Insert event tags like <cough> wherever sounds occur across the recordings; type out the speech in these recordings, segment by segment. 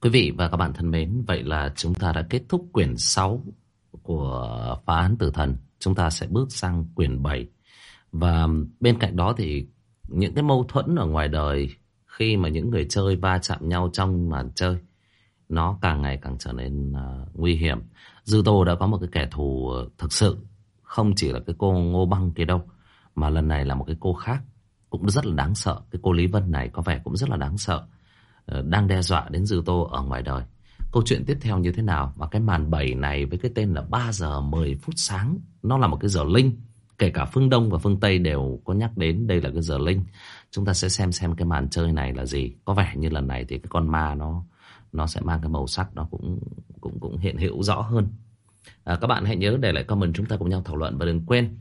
Quý vị và các bạn thân mến, vậy là chúng ta đã kết thúc quyển 6 của phá án tử thần. Chúng ta sẽ bước sang quyển 7. Và bên cạnh đó thì những cái mâu thuẫn ở ngoài đời khi mà những người chơi va chạm nhau trong màn chơi nó càng ngày càng trở nên uh, nguy hiểm. Dư Tô đã có một cái kẻ thù thực sự, không chỉ là cái cô Ngô Băng kia đâu, mà lần này là một cái cô khác cũng rất là đáng sợ. Cái cô Lý Vân này có vẻ cũng rất là đáng sợ. Ờ, đang đe dọa đến Dư Tô ở ngoài đời. Câu chuyện tiếp theo như thế nào? Và cái màn bảy này với cái tên là 3 giờ 10 phút sáng. Nó là một cái giờ linh. Kể cả phương Đông và phương Tây đều có nhắc đến đây là cái giờ linh. Chúng ta sẽ xem xem cái màn chơi này là gì. Có vẻ như lần này thì cái con ma nó nó sẽ mang cái màu sắc nó cũng cũng cũng hiện hữu rõ hơn. À, các bạn hãy nhớ để lại comment chúng ta cùng nhau thảo luận và đừng quên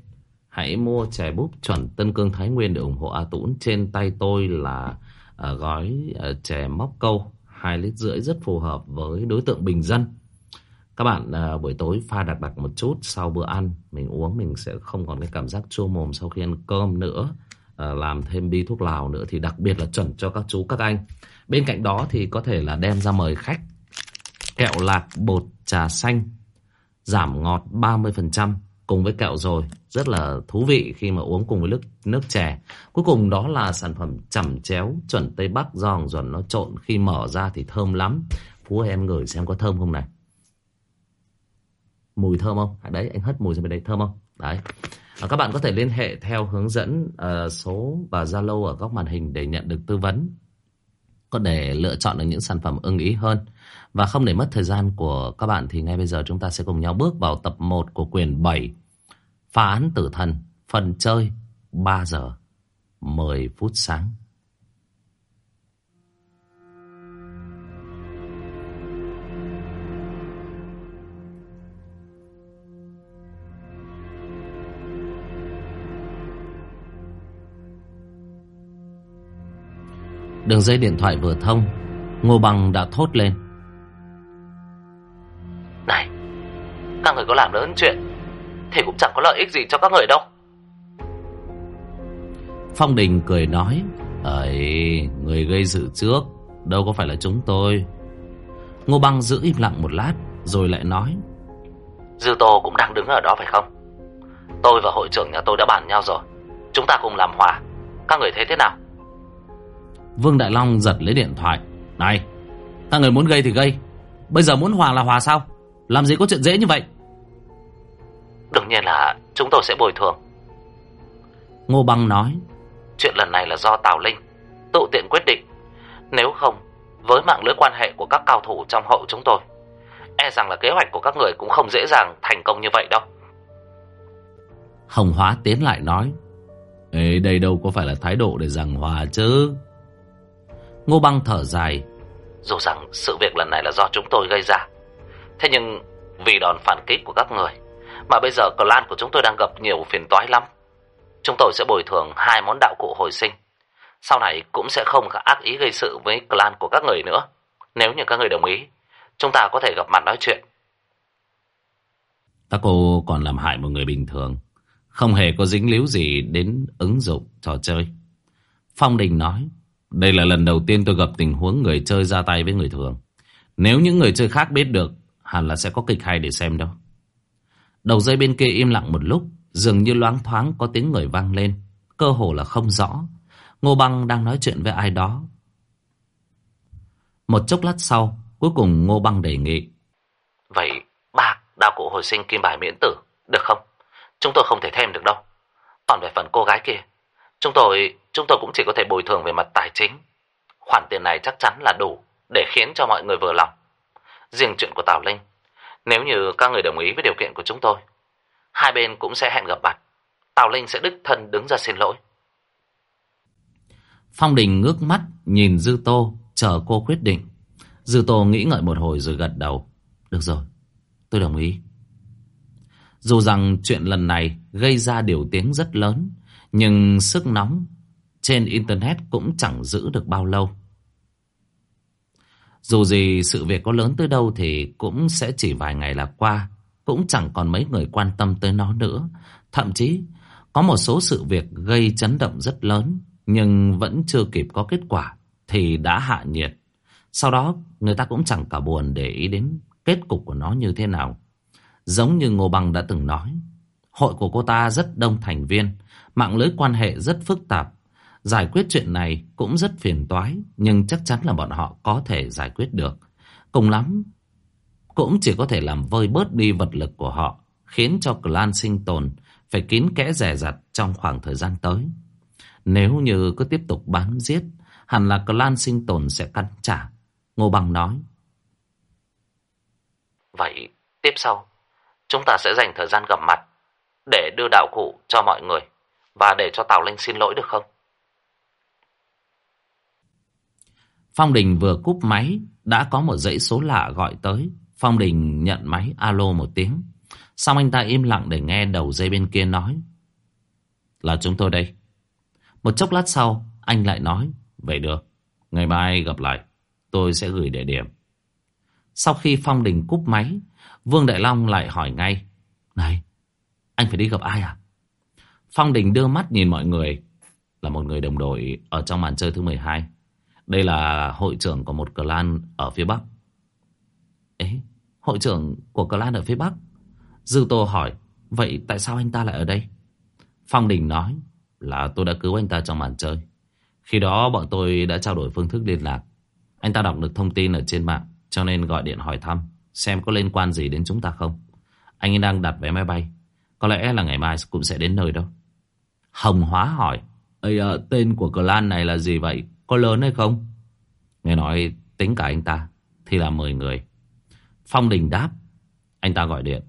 hãy mua chè búp chuẩn Tân Cương Thái Nguyên để ủng hộ A Tũng. Trên tay tôi là à, gói ờ, chè móc câu hai lít rưỡi rất phù hợp với đối tượng bình dân. Các bạn ờ, buổi tối pha đặc đặc một chút sau bữa ăn mình uống mình sẽ không còn cái cảm giác chua mồm sau khi ăn cơm nữa. Làm thêm bi thuốc lào nữa thì đặc biệt là chuẩn cho các chú các anh. Bên cạnh đó thì có thể là đem ra mời khách kẹo lạc bột trà xanh giảm ngọt 30% cùng với kẹo rồi rất là thú vị khi mà uống cùng với nước nước chè. Cuối cùng đó là sản phẩm chẩm chéo chuẩn tây bắc giòn giòn nó trộn. Khi mở ra thì thơm lắm. Phú em ngửi xem có thơm không này. Mùi thơm không? À, đấy anh hất mùi ra bên đây thơm không? Đấy. À, các bạn có thể liên hệ theo hướng dẫn uh, số và zalo ở góc màn hình để nhận được tư vấn. Có để lựa chọn được những sản phẩm ưng ý hơn. Và không để mất thời gian của các bạn thì ngay bây giờ chúng ta sẽ cùng nhau bước vào tập 1 của quyển 7 Phá án tử thần, Phần chơi 3 giờ 10 phút sáng. Đường dây điện thoại vừa thông, Ngô Bằng đã thốt lên. Này, Các người có làm lớn chuyện? Thì cũng chẳng có lợi ích gì cho các người đâu. Phong Đình cười nói Ấy Người gây sự trước Đâu có phải là chúng tôi. Ngô Bằng giữ im lặng một lát Rồi lại nói Dư Tô cũng đang đứng ở đó phải không? Tôi và hội trưởng nhà tôi đã bàn nhau rồi Chúng ta cùng làm hòa. Các người thấy thế nào? Vương Đại Long giật lấy điện thoại Này Các người muốn gây thì gây Bây giờ muốn hòa là hòa sao? Làm gì có chuyện dễ như vậy Đương nhiên là chúng tôi sẽ bồi thường. Ngô Băng nói. Chuyện lần này là do Tào Linh Tự tiện quyết định. Nếu không Với mạng lưới quan hệ của các cao thủ trong hậu chúng tôi E rằng là kế hoạch của các người cũng không dễ dàng thành công như vậy đâu. Hồng Hóa tiến lại nói. Ê, đây đâu có phải là thái độ để giảng hòa chứ? Ngô Băng thở dài. Dù rằng sự việc lần này là do chúng tôi gây ra Thế nhưng vì đòn phản kích của các người mà bây giờ clan của chúng tôi đang gặp nhiều phiền toái lắm. Chúng tôi sẽ bồi thường hai món đạo cụ hồi sinh. Sau này cũng sẽ không ác ý gây sự với clan của các người nữa. Nếu như các người đồng ý, Chúng ta có thể gặp mặt nói chuyện. Các cô còn làm hại một người bình thường. Không hề có dính líu gì đến ứng dụng trò chơi. Phong Đình nói, Đây là lần đầu tiên tôi gặp tình huống người chơi ra tay với người thường. Nếu những người chơi khác biết được, Hẳn là sẽ có kịch hay để xem đâu Đầu dây bên kia im lặng một lúc, Dường như loáng thoáng có tiếng người vang lên. Cơ hồ là không rõ. Ngô Băng đang nói chuyện với ai đó. Một chốc lát sau, Cuối cùng Ngô Băng đề nghị. Vậy bạc đạo cụ hồi sinh kim bài miễn tử, Được không? Chúng tôi không thể thêm được đâu. Còn về phần cô gái kia, Chúng tôi chúng tôi cũng chỉ có thể bồi thường về mặt tài chính. Khoản tiền này chắc chắn là đủ Để khiến cho mọi người vừa lòng. Riêng chuyện của Tào Linh nếu như các người đồng ý với điều kiện của chúng tôi Hai bên cũng sẽ hẹn gặp mặt Tào Linh sẽ đích thân đứng ra xin lỗi Phong Đình ngước mắt nhìn Dư Tô chờ cô quyết định. Dư Tô nghĩ ngợi một hồi rồi gật đầu. Được rồi, tôi đồng ý. Dù rằng chuyện lần này gây ra điều tiếng rất lớn, nhưng sức nóng trên Internet cũng chẳng giữ được bao lâu. Dù gì sự việc có lớn tới đâu thì cũng sẽ chỉ vài ngày là qua, cũng chẳng còn mấy người quan tâm tới nó nữa. Thậm chí có một số sự việc gây chấn động rất lớn nhưng vẫn chưa kịp có kết quả thì đã hạ nhiệt. Sau đó người ta cũng chẳng cả buồn để ý đến kết cục của nó như thế nào. Giống như Ngô Bằng đã từng nói, hội của cô ta rất đông thành viên, mạng lưới quan hệ rất phức tạp. Giải quyết chuyện này cũng rất phiền toái, nhưng chắc chắn là bọn họ có thể giải quyết được. Cùng lắm, cũng chỉ có thể làm vơi bớt đi vật lực của họ, khiến cho clan sinh tồn phải kín kẽ rẻ rặt trong khoảng thời gian tới. Nếu như cứ tiếp tục bám giết, hẳn là clan sinh tồn sẽ cắn trả. Ngô Bằng nói. Vậy tiếp sau, chúng ta sẽ dành thời gian gặp mặt để đưa đạo cụ cho mọi người và để cho Tào Linh xin lỗi được không? Phong Đình vừa cúp máy, đã có một dãy số lạ gọi tới. Phong Đình nhận máy alo một tiếng. Xong anh ta im lặng để nghe đầu dây bên kia nói. Là chúng tôi đây. Một chốc lát sau, anh lại nói. Vậy được, ngày mai gặp lại. Tôi sẽ gửi địa điểm. Sau khi Phong Đình cúp máy, Vương Đại Long lại hỏi ngay. Này, anh phải đi gặp ai à? Phong Đình đưa mắt nhìn mọi người. Là một người đồng đội ở trong màn chơi thứ 12. Đây là hội trưởng của một clan ở phía Bắc. Ê, hội trưởng của clan ở phía Bắc? Dư Tô hỏi, vậy tại sao anh ta lại ở đây? Phong Đình nói là tôi đã cứu anh ta trong màn chơi. Khi đó bọn tôi đã trao đổi phương thức liên lạc. Anh ta đọc được thông tin ở trên mạng, cho nên gọi điện hỏi thăm, xem có liên quan gì đến chúng ta không. Anh ấy đang đặt vé máy bay, có lẽ là ngày mai cũng sẽ đến nơi đâu. Hồng Hóa hỏi, Ây, à, tên của clan này là gì vậy? Có lớn hay không? Nghe nói tính cả anh ta thì là 10 người. Phong Đình đáp, anh ta gọi điện.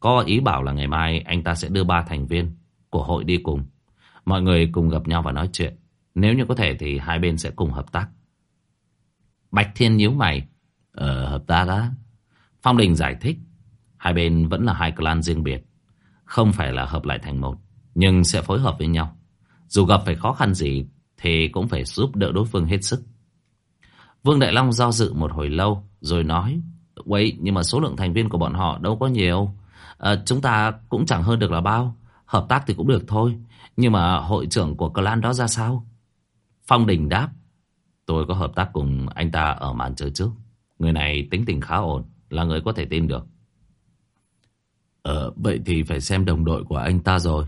Có ý bảo là ngày mai anh ta sẽ đưa ba thành viên của hội đi cùng. Mọi người cùng gặp nhau và nói chuyện. Nếu như có thể thì hai bên sẽ cùng hợp tác. Bạch Thiên nhíu mày. Ờ, hợp tác á. Phong Đình giải thích. Hai bên vẫn là hai clan riêng biệt. Không phải là hợp lại thành một. Nhưng sẽ phối hợp với nhau. Dù gặp phải khó khăn gì thì cũng phải giúp đỡ đối phương hết sức. Vương Đại Long do dự một hồi lâu rồi nói. Wait, nhưng mà số lượng thành viên của bọn họ đâu có nhiều. À, chúng ta cũng chẳng hơn được là bao. Hợp tác thì cũng được thôi. Nhưng mà hội trưởng của clan đó ra sao? Phong Đình đáp. Tôi có hợp tác cùng anh ta ở màn chơi trước. Người này tính tình khá ổn. Là người có thể tin được. Ờ, vậy thì phải xem đồng đội của anh ta rồi.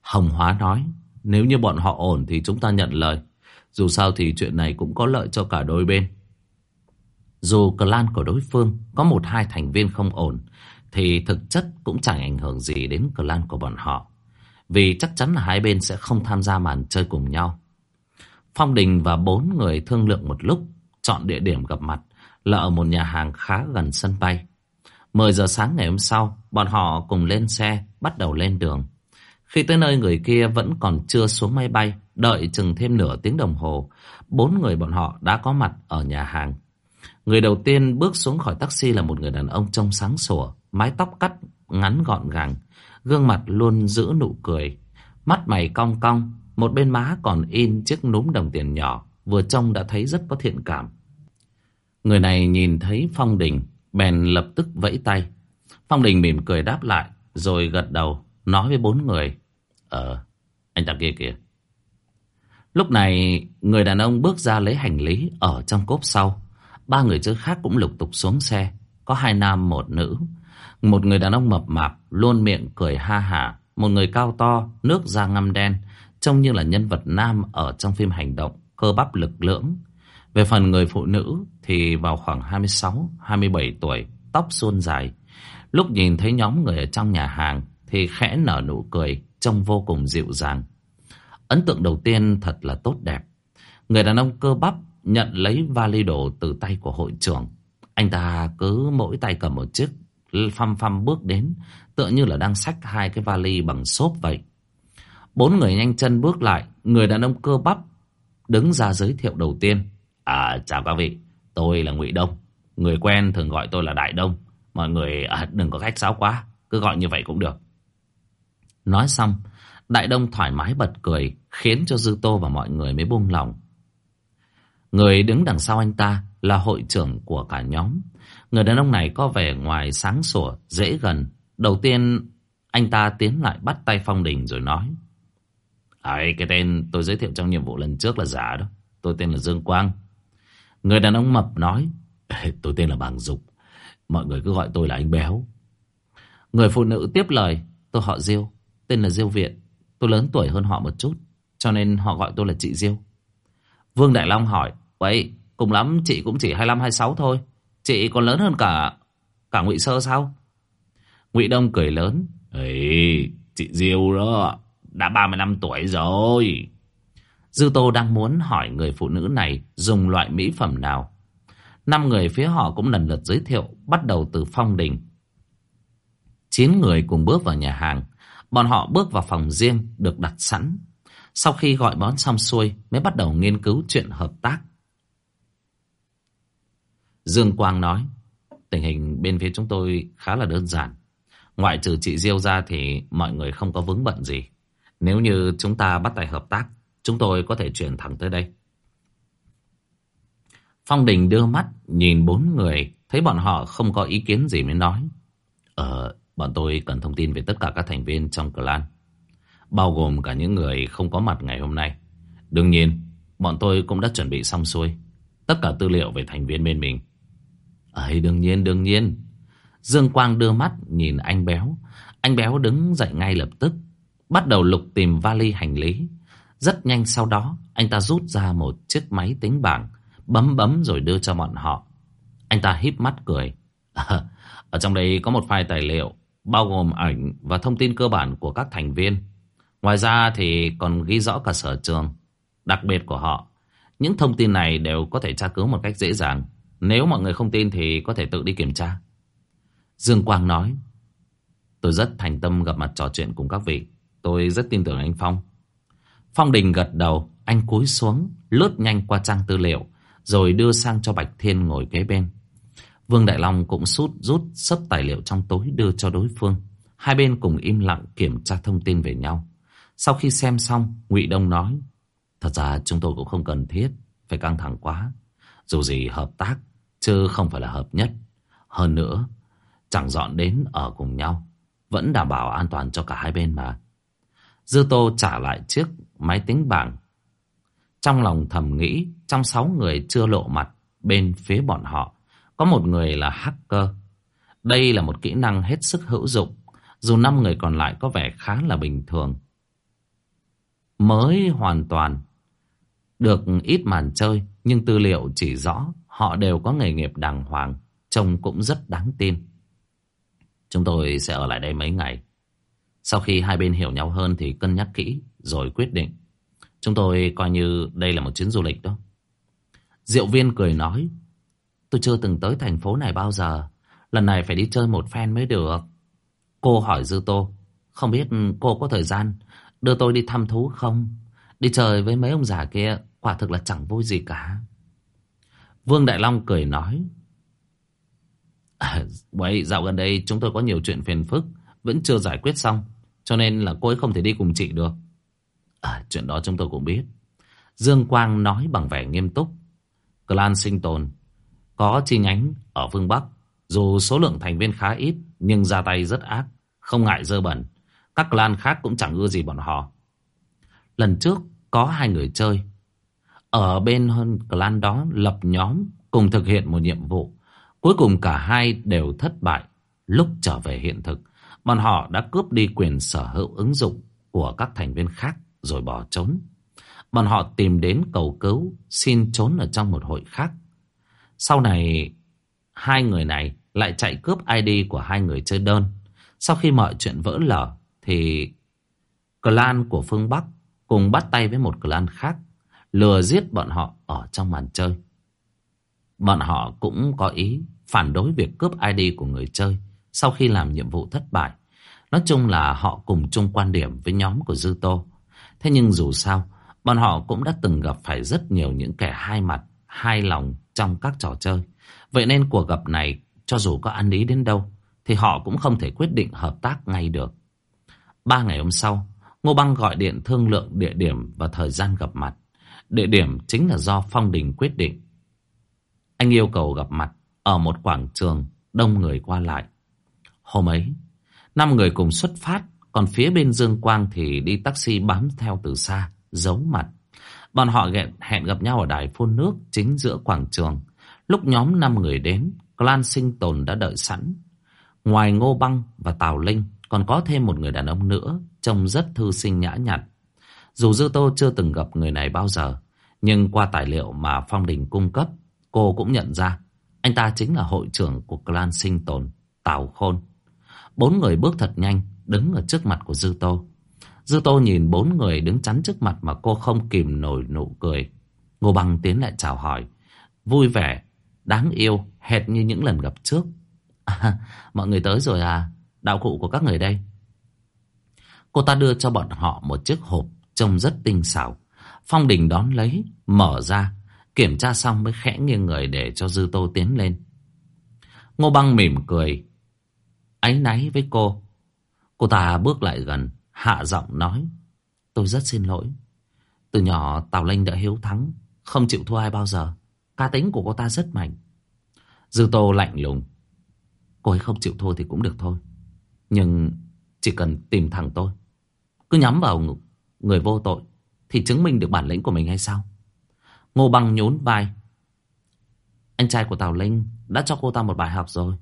Hồng Hóa nói. Nếu như bọn họ ổn thì chúng ta nhận lời. Dù sao thì chuyện này cũng có lợi cho cả đôi bên. Dù clan của đối phương có một hai thành viên không ổn, thì thực chất cũng chẳng ảnh hưởng gì đến clan của bọn họ. Vì chắc chắn là hai bên sẽ không tham gia màn chơi cùng nhau. Phong Đình và bốn người thương lượng một lúc, chọn địa điểm gặp mặt là ở một nhà hàng khá gần sân bay. 10 giờ sáng ngày hôm sau, bọn họ cùng lên xe, bắt đầu lên đường. Khi tới nơi người kia vẫn còn chưa xuống máy bay, đợi chừng thêm nửa tiếng đồng hồ, bốn người bọn họ đã có mặt ở nhà hàng. Người đầu tiên bước xuống khỏi taxi là một người đàn ông trông sáng sủa, mái tóc cắt ngắn gọn gàng, gương mặt luôn giữ nụ cười, mắt mày cong cong, một bên má còn in chiếc núm đồng tiền nhỏ, vừa trông đã thấy rất có thiện cảm. Người này nhìn thấy Phong Đình, bèn lập tức vẫy tay. Phong Đình mỉm cười đáp lại, rồi gật đầu, nói với bốn người. Ờ, anh ta kia kìa. Lúc này, người đàn ông bước ra lấy hành lý ở trong cốp sau. Ba người trước khác cũng lục tục xuống xe. Có hai nam, một nữ. Một người đàn ông mập mạp, luôn miệng cười ha hả. Một người cao to, nước da ngăm đen, trông như là nhân vật nam ở trong phim hành động, cơ bắp lực lưỡng. Về phần người phụ nữ thì vào khoảng 26, 27 tuổi, tóc suôn dài. Lúc nhìn thấy nhóm người ở trong nhà hàng thì khẽ nở nụ cười, trông vô cùng dịu dàng. Ấn tượng đầu tiên thật là tốt đẹp. Người đàn ông cơ bắp nhận lấy vali đồ từ tay của hội trưởng. Anh ta cứ mỗi tay cầm một chiếc, phăm phăm bước đến, tựa như là đang xách hai cái vali bằng xốp vậy. Bốn người nhanh chân bước lại, người đàn ông cơ bắp đứng ra giới thiệu đầu tiên. À, chào các vị, tôi là Ngụy Đông. Người quen thường gọi tôi là Đại Đông. Mọi người à, đừng có khách sáo quá, cứ gọi như vậy cũng được. Nói xong, Đại Đông thoải mái bật cười, khiến cho Dư Tô và mọi người mới buông lòng. Người đứng đằng sau anh ta là hội trưởng của cả nhóm. Người đàn ông này có vẻ ngoài sáng sủa, dễ gần. Đầu tiên, anh ta tiến lại bắt tay Phong Đình rồi nói. Ấy, cái tên tôi giới thiệu trong nhiệm vụ lần trước là giả đó. Tôi tên là Dương Quang. Người đàn ông mập nói. Tôi tên là Bàng Dục. Mọi người cứ gọi tôi là anh Béo. Người phụ nữ tiếp lời. Tôi họ Diêu. Tên là Diêu Viện. Tôi lớn tuổi hơn họ một chút. Cho nên họ gọi tôi là chị Diêu. Vương Đại Long hỏi. Vậy cùng lắm chị cũng chỉ 25-26 thôi. Chị còn lớn hơn cả cả Ngụy Sơ sao? Ngụy Đông cười lớn. Ê, chị Diêu đó. Đã 35 tuổi rồi. Dư Tô đang muốn hỏi người phụ nữ này dùng loại mỹ phẩm nào. Năm người phía họ cũng lần lượt giới thiệu, bắt đầu từ phong đình. Chín người cùng bước vào nhà hàng. Bọn họ bước vào phòng riêng được đặt sẵn. Sau khi gọi món xong xuôi mới bắt đầu nghiên cứu chuyện hợp tác. Dương Quang nói, tình hình bên phía chúng tôi khá là đơn giản. Ngoại trừ chị Diêu ra thì mọi người không có vướng bận gì. Nếu như chúng ta bắt tay hợp tác, chúng tôi có thể chuyển thẳng tới đây. Phong Đình đưa mắt nhìn bốn người, thấy bọn họ không có ý kiến gì mới nói. Ờ, bọn tôi cần thông tin về tất cả các thành viên trong clan, bao gồm cả những người không có mặt ngày hôm nay. Đương nhiên, bọn tôi cũng đã chuẩn bị xong xuôi, tất cả tư liệu về thành viên bên mình. Ấy, đương nhiên, đương nhiên. Dương Quang đưa mắt nhìn anh béo. Anh béo đứng dậy ngay lập tức, bắt đầu lục tìm vali hành lý. Rất nhanh sau đó, anh ta rút ra một chiếc máy tính bảng, bấm bấm rồi đưa cho bọn họ. Anh ta híp mắt cười. <laughs> ở trong đây có một file tài liệu, bao gồm ảnh và thông tin cơ bản của các thành viên. Ngoài ra thì còn ghi rõ cả sở trường, đặc biệt của họ. Những thông tin này đều có thể tra cứu một cách dễ dàng. Nếu mọi người không tin thì có thể tự đi kiểm tra. Dương Quang nói, tôi rất thành tâm gặp mặt trò chuyện cùng các vị. Tôi rất tin tưởng anh Phong. Phong Đình gật đầu, anh cúi xuống, lướt nhanh qua trang tư liệu, rồi đưa sang cho Bạch Thiên ngồi kế bên. Vương Đại Long cũng sút rút sấp tài liệu trong tối đưa cho đối phương. Hai bên cùng im lặng kiểm tra thông tin về nhau. Sau khi xem xong, Ngụy Đông nói, thật ra chúng tôi cũng không cần thiết, phải căng thẳng quá. Dù gì hợp tác, chứ không phải là hợp nhất. Hơn nữa, chẳng dọn đến ở cùng nhau, vẫn đảm bảo an toàn cho cả hai bên mà. Dư Tô trả lại chiếc máy tính bảng. Trong lòng thầm nghĩ, trong sáu người chưa lộ mặt bên phía bọn họ, có một người là hacker. Đây là một kỹ năng hết sức hữu dụng, dù năm người còn lại có vẻ khá là bình thường. Mới hoàn toàn được ít màn chơi, nhưng tư liệu chỉ rõ họ đều có nghề nghiệp đàng hoàng, trông cũng rất đáng tin. Chúng tôi sẽ ở lại đây mấy ngày. Sau khi hai bên hiểu nhau hơn thì cân nhắc kỹ rồi quyết định. Chúng tôi coi như đây là một chuyến du lịch đó. Diệu viên cười nói. Tôi chưa từng tới thành phố này bao giờ. Lần này phải đi chơi một phen mới được. Cô hỏi Dư Tô. Không biết cô có thời gian đưa tôi đi thăm thú không? Đi chơi với mấy ông già kia quả thực là chẳng vui gì cả. Vương Đại Long cười nói. <laughs> Vậy dạo gần đây chúng tôi có nhiều chuyện phiền phức vẫn chưa giải quyết xong. Cho nên là cô ấy không thể đi cùng chị được. À, chuyện đó chúng tôi cũng biết. Dương Quang nói bằng vẻ nghiêm túc. Clan sinh tồn có chi nhánh ở phương Bắc. Dù số lượng thành viên khá ít nhưng ra tay rất ác, không ngại dơ bẩn. Các clan khác cũng chẳng ưa gì bọn họ. Lần trước có hai người chơi. Ở bên hơn clan đó lập nhóm cùng thực hiện một nhiệm vụ. Cuối cùng cả hai đều thất bại. Lúc trở về hiện thực, bọn họ đã cướp đi quyền sở hữu ứng dụng của các thành viên khác rồi bỏ trốn. Bọn họ tìm đến cầu cứu, xin trốn ở trong một hội khác. Sau này, hai người này lại chạy cướp ID của hai người chơi đơn. Sau khi mọi chuyện vỡ lở, thì clan của phương Bắc cùng bắt tay với một clan khác, lừa giết bọn họ ở trong màn chơi. Bọn họ cũng có ý phản đối việc cướp ID của người chơi sau khi làm nhiệm vụ thất bại. Nói chung là họ cùng chung quan điểm với nhóm của Dư Tô. Thế nhưng dù sao, bọn họ cũng đã từng gặp phải rất nhiều những kẻ hai mặt, hai lòng trong các trò chơi. Vậy nên cuộc gặp này, cho dù có ăn ý đến đâu, thì họ cũng không thể quyết định hợp tác ngay được. Ba ngày hôm sau, Ngô Băng gọi điện thương lượng địa điểm và thời gian gặp mặt. Địa điểm chính là do Phong Đình quyết định. Anh yêu cầu gặp mặt ở một quảng trường đông người qua lại. Hôm ấy, năm người cùng xuất phát, còn phía bên Dương Quang thì đi taxi bám theo từ xa, giấu mặt. Bọn họ hẹn gặp nhau ở đài phun nước chính giữa quảng trường. Lúc nhóm 5 người đến, clan sinh tồn đã đợi sẵn. Ngoài Ngô Băng và Tào Linh, còn có thêm một người đàn ông nữa, trông rất thư sinh nhã nhặn. Dù Dư Tô chưa từng gặp người này bao giờ, nhưng qua tài liệu mà Phong Đình cung cấp, cô cũng nhận ra anh ta chính là hội trưởng của clan sinh tồn, Tào Khôn. Bốn người bước thật nhanh, đứng ở trước mặt của Dư Tô. Dư Tô nhìn bốn người đứng chắn trước mặt mà cô không kìm nổi nụ cười. Ngô Bằng tiến lại chào hỏi. Vui vẻ, đáng yêu, hệt như những lần gặp trước. <laughs> À, mọi người tới rồi à? Đạo cụ của các người đây. Cô ta đưa cho bọn họ một chiếc hộp trông rất tinh xảo. Phong Đình đón lấy, mở ra, kiểm tra xong mới khẽ nghiêng người để cho Dư Tô tiến lên. Ngô Băng mỉm cười, áy náy với cô. Cô ta bước lại gần, hạ giọng nói, tôi rất xin lỗi. Từ nhỏ Tào Linh đã hiếu thắng, không chịu thua ai bao giờ. Cá tính của cô ta rất mạnh. Dư Tô lạnh lùng. Cô ấy không chịu thua thì cũng được thôi. Nhưng chỉ cần tìm thằng tôi. Cứ nhắm vào người vô tội. Thì chứng minh được bản lĩnh của mình hay sao? Ngô Băng nhún vai. Anh trai của Tào Linh đã cho cô ta một bài học rồi.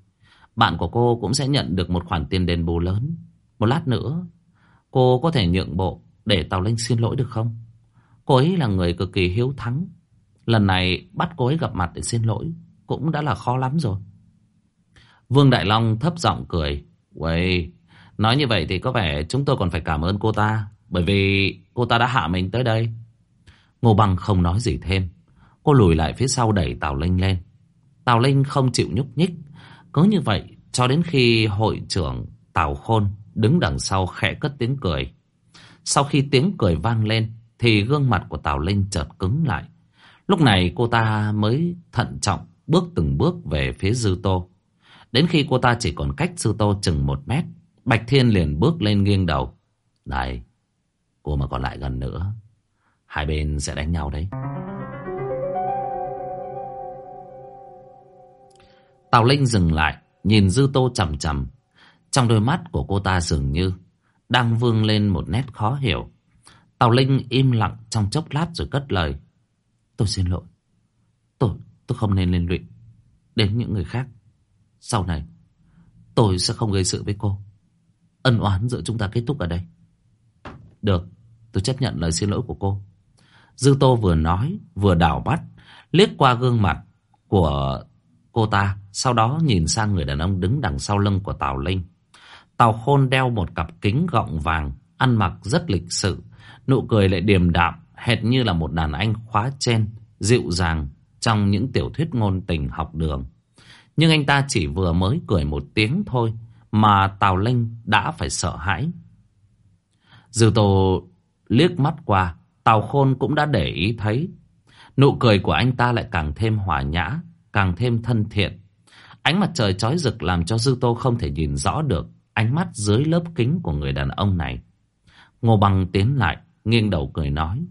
Bạn của cô cũng sẽ nhận được một khoản tiền đền bù lớn. Một lát nữa, cô có thể nhượng bộ để Tào Linh xin lỗi được không? Cô ấy là người cực kỳ hiếu thắng. Lần này bắt cô ấy gặp mặt để xin lỗi cũng đã là khó lắm rồi. Vương Đại Long thấp giọng cười. Uầy, nói như vậy thì có vẻ chúng tôi còn phải cảm ơn cô ta. Bởi vì cô ta đã hạ mình tới đây. Ngô Bằng không nói gì thêm. Cô lùi lại phía sau đẩy Tào Linh lên. Tào Linh không chịu nhúc nhích. Cứ như vậy cho đến khi hội trưởng Tào Khôn đứng đằng sau khẽ cất tiếng cười. Sau khi tiếng cười vang lên thì gương mặt của Tào Linh chợt cứng lại. Lúc này cô ta mới thận trọng bước từng bước về phía Dư Tô. Đến khi cô ta chỉ còn cách Dư Tô chừng một mét, Bạch Thiên liền bước lên nghiêng đầu. Này, cô mà còn lại gần nữa, hai bên sẽ đánh nhau đấy. Tào Linh dừng lại, nhìn Dư Tô chầm chầm. Trong đôi mắt của cô ta dường như đang vương lên một nét khó hiểu. Tào Linh im lặng trong chốc lát rồi cất lời. Tôi xin lỗi. Tôi, tôi không nên liên lụy đến những người khác. Sau này, tôi sẽ không gây sự với cô. Ân oán giữa chúng ta kết thúc ở đây. Được, tôi chấp nhận lời xin lỗi của cô. Dư Tô vừa nói, vừa đảo bắt, liếc qua gương mặt của cô ta, sau đó nhìn sang người đàn ông đứng đằng sau lưng của Tào Linh. Tào Khôn đeo một cặp kính gọng vàng, ăn mặc rất lịch sự, nụ cười lại điềm đạm, hệt như là một đàn anh khóa trên, dịu dàng trong những tiểu thuyết ngôn tình học đường. Nhưng anh ta chỉ vừa mới cười một tiếng thôi mà Tào Linh đã phải sợ hãi. Dư Tô liếc mắt qua, Tào Khôn cũng đã để ý thấy. Nụ cười của anh ta lại càng thêm hòa nhã, càng thêm thân thiện. Ánh mặt trời chói rực làm cho Dư Tô không thể nhìn rõ được ánh mắt dưới lớp kính của người đàn ông này. Ngô Bằng tiến lại, nghiêng đầu cười nói.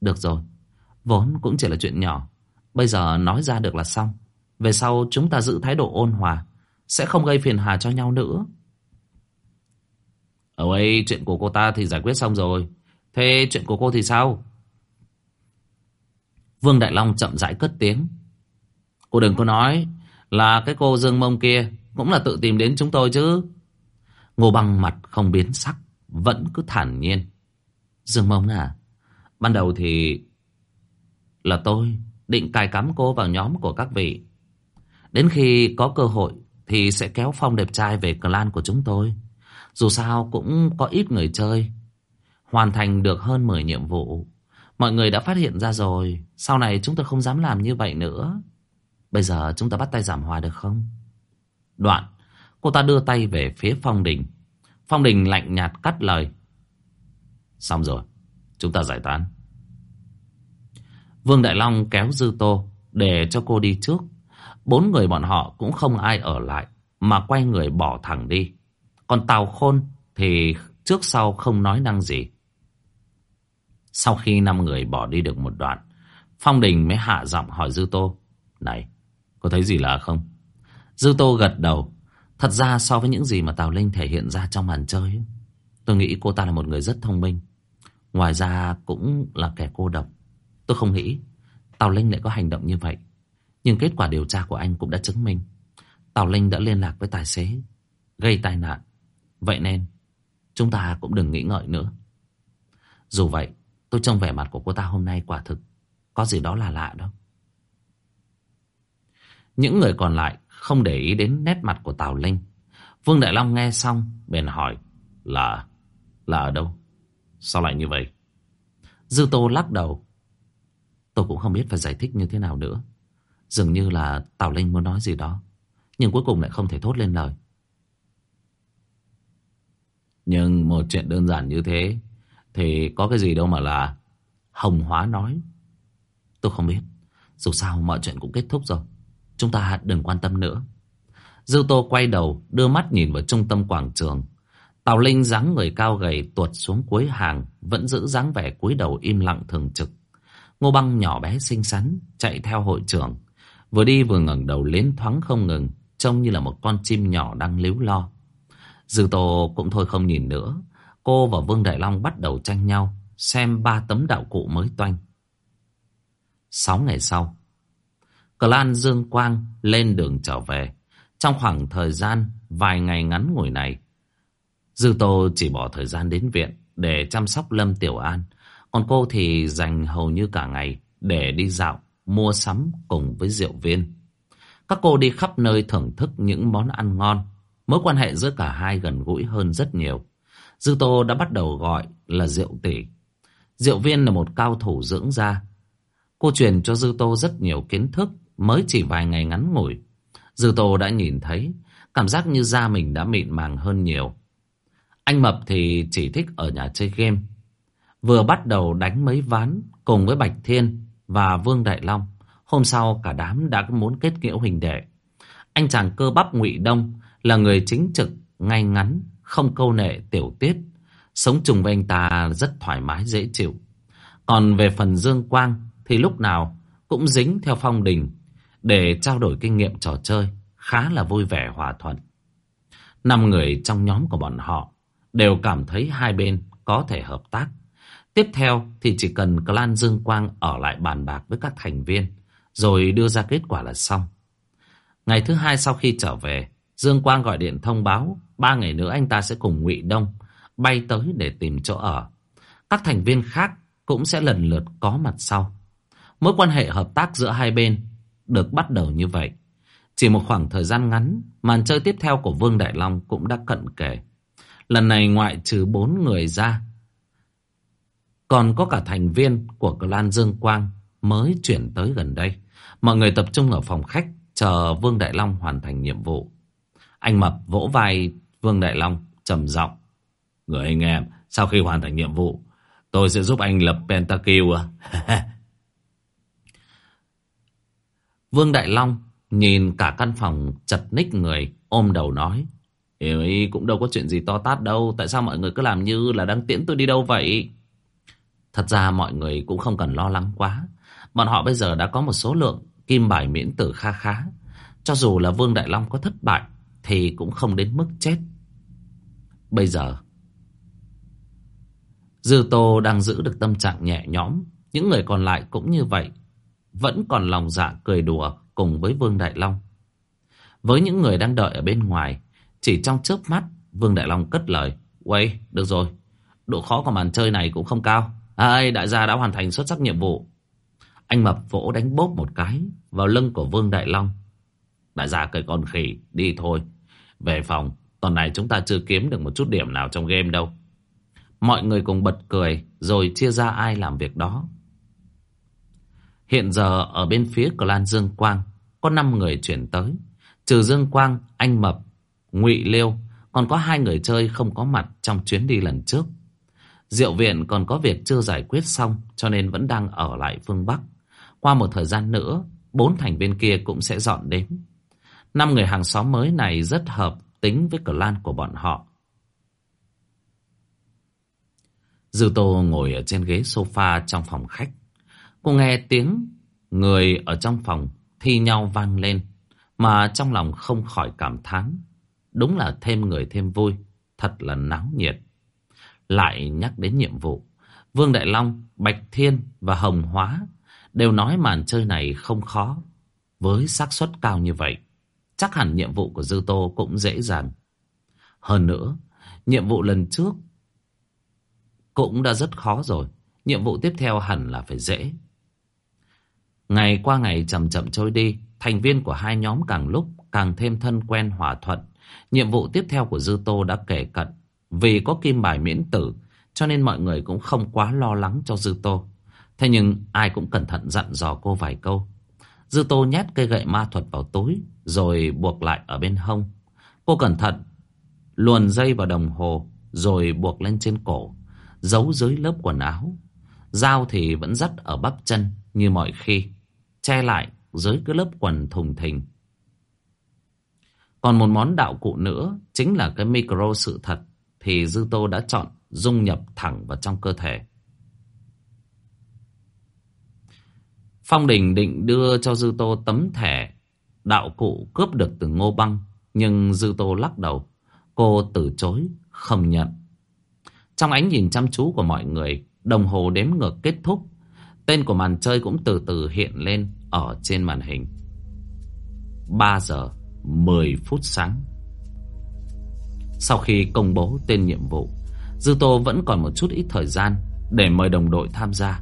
Được rồi, vốn cũng chỉ là chuyện nhỏ. Bây giờ nói ra được là xong. Về sau chúng ta giữ thái độ ôn hòa, sẽ không gây phiền hà cho nhau nữa. Ở đây chuyện của cô ta thì giải quyết xong rồi. Thế chuyện của cô thì sao? Vương Đại Long chậm rãi cất tiếng. Cô đừng có nói là cái cô Dương Mông kia cũng là tự tìm đến chúng tôi chứ. Ngô Băng mặt không biến sắc, vẫn cứ thản nhiên. Dương Mông à, ban đầu thì là tôi định cài cắm cô vào nhóm của các vị. Đến khi có cơ hội thì sẽ kéo Phong đẹp trai về clan của chúng tôi. Dù sao cũng có ít người chơi. Hoàn thành được hơn 10 nhiệm vụ. Mọi người đã phát hiện ra rồi. Sau này chúng tôi không dám làm như vậy nữa. Bây giờ chúng ta bắt tay giảm hòa được không? Đoạn, cô ta đưa tay về phía Phong Đình. Phong Đình lạnh nhạt cắt lời. Xong rồi, chúng ta giải tán. Vương Đại Long kéo Dư Tô để cho cô đi trước. Bốn người bọn họ cũng không ai ở lại mà quay người bỏ thẳng đi. Còn Tào Khôn thì trước sau không nói năng gì. Sau khi năm người bỏ đi được một đoạn, Phong Đình mới hạ giọng hỏi Dư Tô. Này, có thấy gì lạ không? Dư Tô gật đầu. Thật ra so với những gì mà Tào Linh thể hiện ra trong màn chơi, tôi nghĩ cô ta là một người rất thông minh. Ngoài ra cũng là kẻ cô độc. Tôi không nghĩ Tào Linh lại có hành động như vậy. Nhưng kết quả điều tra của anh cũng đã chứng minh. Tào Linh đã liên lạc với tài xế, gây tai nạn. Vậy nên, chúng ta cũng đừng nghĩ ngợi nữa. Dù vậy, tôi trông vẻ mặt của cô ta hôm nay quả thực có gì đó là lạ đâu. Những người còn lại không để ý đến nét mặt của Tào Linh. Vương Đại Long nghe xong, bèn hỏi là, là ở đâu? Sao lại như vậy? Dư Tô lắc đầu. Tôi cũng không biết phải giải thích như thế nào nữa. Dường như là Tào Linh muốn nói gì đó. Nhưng cuối cùng lại không thể thốt lên lời. Nhưng một chuyện đơn giản như thế thì có cái gì đâu mà là Hồng Hóa nói. Tôi không biết. Dù sao mọi chuyện cũng kết thúc rồi. Chúng ta đừng quan tâm nữa. Dư Tô quay đầu, đưa mắt nhìn vào trung tâm quảng trường. Tào Linh dáng người cao gầy tuột xuống cuối hàng, vẫn giữ dáng vẻ cúi đầu im lặng thường trực. Ngô Băng nhỏ bé xinh xắn, chạy theo hội trưởng. Vừa đi vừa ngẩng đầu liến thoáng không ngừng, trông như là một con chim nhỏ đang líu lo. Dư Tô cũng thôi không nhìn nữa. Cô và Vương Đại Long bắt đầu tranh nhau, xem ba tấm đạo cụ mới toanh. Sáu ngày sau, Clan Dương Quang lên đường trở về. Trong khoảng thời gian vài ngày ngắn ngủi này, Dư Tô chỉ bỏ thời gian đến viện để chăm sóc Lâm Tiểu An. Còn cô thì dành hầu như cả ngày để đi dạo, mua sắm cùng với Diệu viên. Các cô đi khắp nơi thưởng thức những món ăn ngon. Mối quan hệ giữa cả hai gần gũi hơn rất nhiều. Dư Tô đã bắt đầu gọi là Diệu tỷ. Diệu viên là một cao thủ dưỡng da. Cô truyền cho Dư Tô rất nhiều kiến thức mới chỉ vài ngày ngắn ngủi. Dư Tô đã nhìn thấy, cảm giác như da mình đã mịn màng hơn nhiều. Anh Mập thì chỉ thích ở nhà chơi game. Vừa bắt đầu đánh mấy ván cùng với Bạch Thiên và Vương Đại Long. Hôm sau cả đám đã muốn kết nghĩa huỳnh đệ. Anh chàng cơ bắp ngụy Đông là người chính trực, ngay ngắn, không câu nệ tiểu tiết. Sống chung với anh ta rất thoải mái dễ chịu. Còn về phần Dương Quang thì lúc nào cũng dính theo phong đình để trao đổi kinh nghiệm trò chơi, khá là vui vẻ hòa thuận. Năm người trong nhóm của bọn họ đều cảm thấy hai bên có thể hợp tác. Tiếp theo thì chỉ cần clan Dương Quang ở lại bàn bạc với các thành viên, rồi đưa ra kết quả là xong. Ngày thứ hai sau khi trở về, Dương Quang gọi điện thông báo ba ngày nữa anh ta sẽ cùng Ngụy Đông bay tới để tìm chỗ ở. Các thành viên khác cũng sẽ lần lượt có mặt sau. Mối quan hệ hợp tác giữa hai bên được bắt đầu như vậy. Chỉ một khoảng thời gian ngắn, màn chơi tiếp theo của Vương Đại Long cũng đã cận kề. Lần này ngoại trừ bốn người ra, còn có cả thành viên của clan Dương Quang mới chuyển tới gần đây. Mọi người tập trung ở phòng khách chờ Vương Đại Long hoàn thành nhiệm vụ. Anh Mập vỗ vai Vương Đại Long trầm giọng. Người anh em, sau khi hoàn thành nhiệm vụ, tôi sẽ giúp anh lập pentakill à? Vương Đại Long nhìn cả căn phòng chật ních người, ôm đầu nói. Ấy cũng đâu có chuyện gì to tát đâu, tại sao mọi người cứ làm như là đang tiễn tôi đi đâu vậy? Thật ra mọi người cũng không cần lo lắng quá. Bọn họ bây giờ đã có một số lượng kim bài miễn tử kha khá. Cho dù là Vương Đại Long có thất bại, thì cũng không đến mức chết. Bây giờ, Dư Tô đang giữ được tâm trạng nhẹ nhõm. Những người còn lại cũng như vậy vẫn còn lòng dạ cười đùa cùng với Vương Đại Long. Với những người đang đợi ở bên ngoài, chỉ trong chớp mắt, Vương Đại Long cất lời. Uầy, được rồi, độ khó của màn chơi này cũng không cao. Ai, đại gia đã hoàn thành xuất sắc nhiệm vụ. Anh Mập vỗ đánh bốp một cái vào lưng của Vương Đại Long. Đại gia cười con khỉ, đi thôi. Về phòng, tuần này chúng ta chưa kiếm được một chút điểm nào trong game đâu. Mọi người cùng bật cười rồi chia ra ai làm việc đó. Hiện giờ ở bên phía clan Dương Quang có 5 người chuyển tới. Trừ Dương Quang, anh Mập, Ngụy Liêu còn có hai người chơi không có mặt trong chuyến đi lần trước. Diệu viện còn có việc chưa giải quyết xong cho nên vẫn đang ở lại phương Bắc. Qua một thời gian nữa, bốn thành viên kia cũng sẽ dọn đến. Năm người hàng xóm mới này rất hợp tính với clan của bọn họ. Dư Tô ngồi ở trên ghế sofa trong phòng khách. Cô nghe tiếng người ở trong phòng thi nhau vang lên, mà trong lòng không khỏi cảm thán. Đúng là thêm người thêm vui, thật là náo nhiệt. Lại nhắc đến nhiệm vụ, Vương Đại Long, Bạch Thiên và Hồng Hóa đều nói màn chơi này không khó. Với xác suất cao như vậy, chắc hẳn nhiệm vụ của Dư Tô cũng dễ dàng. Hơn nữa, nhiệm vụ lần trước cũng đã rất khó rồi. Nhiệm vụ tiếp theo hẳn là phải dễ. Ngày qua ngày chậm chậm trôi đi, thành viên của hai nhóm càng lúc càng thêm thân quen hòa thuận. Nhiệm vụ tiếp theo của Dư Tô đã kể cận. Vì có kim bài miễn tử, cho nên mọi người cũng không quá lo lắng cho Dư Tô. Thế nhưng ai cũng cẩn thận dặn dò cô vài câu. Dư Tô nhét cây gậy ma thuật vào túi, rồi buộc lại ở bên hông. Cô cẩn thận, luồn dây vào đồng hồ, rồi buộc lên trên cổ, giấu dưới lớp quần áo. Dao thì vẫn dắt ở bắp chân như mọi khi, che lại dưới cái lớp quần thùng thình. Còn một món đạo cụ nữa chính là cái micro sự thật thì Dư Tô đã chọn dung nhập thẳng vào trong cơ thể. Phong Đình định đưa cho Dư Tô tấm thẻ đạo cụ cướp được từ Ngô Băng, nhưng Dư Tô lắc đầu. Cô từ chối, không nhận. Trong ánh nhìn chăm chú của mọi người, đồng hồ đếm ngược kết thúc. Tên của màn chơi cũng từ từ hiện lên ở trên màn hình. 3 giờ 10 phút sáng. Sau khi công bố tên nhiệm vụ, Dư Tô vẫn còn một chút ít thời gian để mời đồng đội tham gia.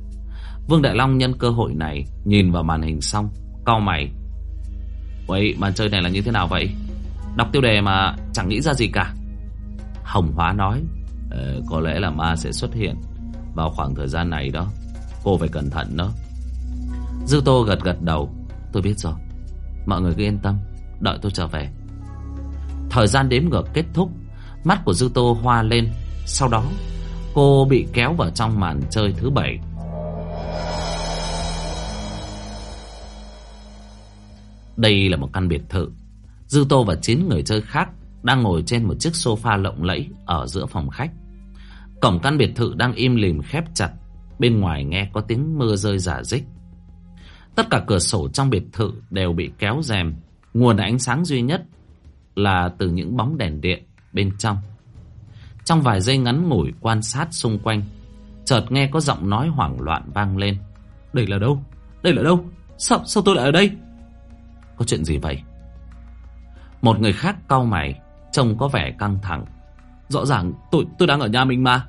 Vương Đại Long nhân cơ hội này nhìn vào màn hình xong, cau mày. Vậy màn chơi này là như thế nào vậy? Đọc tiêu đề mà chẳng nghĩ ra gì cả. Hồng Hóa nói, ờ, có lẽ là ma sẽ xuất hiện vào khoảng thời gian này đó. Cô phải cẩn thận đó. Dư Tô gật gật đầu. Tôi biết rồi. Mọi người cứ yên tâm, đợi tôi trở về. Thời gian đếm ngược kết thúc, mắt của Dư Tô hoa lên. Sau đó, cô bị kéo vào trong màn chơi thứ bảy. Đây là một căn biệt thự. Dư Tô và chín người chơi khác đang ngồi trên một chiếc sofa lộng lẫy ở giữa phòng khách. Cổng căn biệt thự đang im lìm khép chặt. Bên ngoài nghe có tiếng mưa rơi rả rích. Tất cả cửa sổ trong biệt thự đều bị kéo rèm. Nguồn ánh sáng duy nhất là từ những bóng đèn điện bên trong. Trong vài giây ngắn ngủi quan sát xung quanh, chợt nghe có giọng nói hoảng loạn vang lên. Đây là đâu? Đây là đâu? Sao, sao tôi lại ở đây? Có chuyện gì vậy? Một người khác cau mày, trông có vẻ căng thẳng. Rõ ràng tôi tôi đang ở nhà mình mà.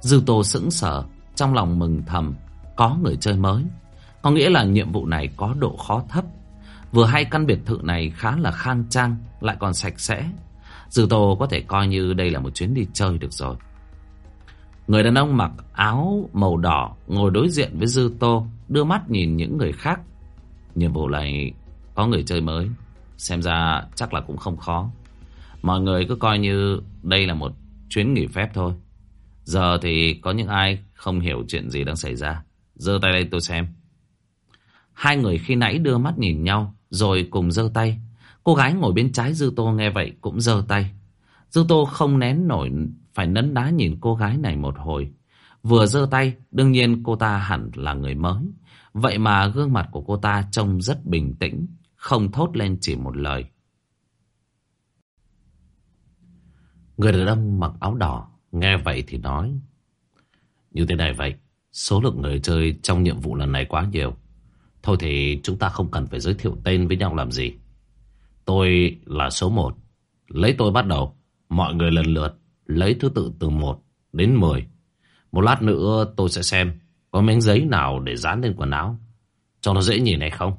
Dư Tô sững sờ, trong lòng mừng thầm, có người chơi mới. Có nghĩa là nhiệm vụ này có độ khó thấp. Vừa hay căn biệt thự này khá là khang trang, lại còn sạch sẽ. Dư Tô có thể coi như đây là một chuyến đi chơi được rồi. Người đàn ông mặc áo màu đỏ ngồi đối diện với Dư Tô, đưa mắt nhìn những người khác. Nhiệm vụ này có người chơi mới, xem ra chắc là cũng không khó. Mọi người cứ coi như đây là một chuyến nghỉ phép thôi. Giờ thì có những ai không hiểu chuyện gì đang xảy ra. giơ tay đây tôi xem. Hai người khi nãy đưa mắt nhìn nhau rồi cùng giơ tay. Cô gái ngồi bên trái Dư Tô nghe vậy cũng giơ tay. Dư Tô không nén nổi phải nấn đá nhìn cô gái này một hồi. Vừa giơ tay, đương nhiên cô ta hẳn là người mới. Vậy mà gương mặt của cô ta trông rất bình tĩnh, không thốt lên chỉ một lời. Người đàn ông mặc áo đỏ, nghe vậy thì nói. Như thế này vậy, số lượng người chơi trong nhiệm vụ lần này quá nhiều. Thôi thì chúng ta không cần phải giới thiệu tên với nhau làm gì. Tôi là số 1. Lấy tôi bắt đầu. Mọi người lần lượt lấy thứ tự từ 1 đến 10. Một lát nữa tôi sẽ xem có miếng giấy nào để dán lên quần áo. Cho nó dễ nhìn hay không?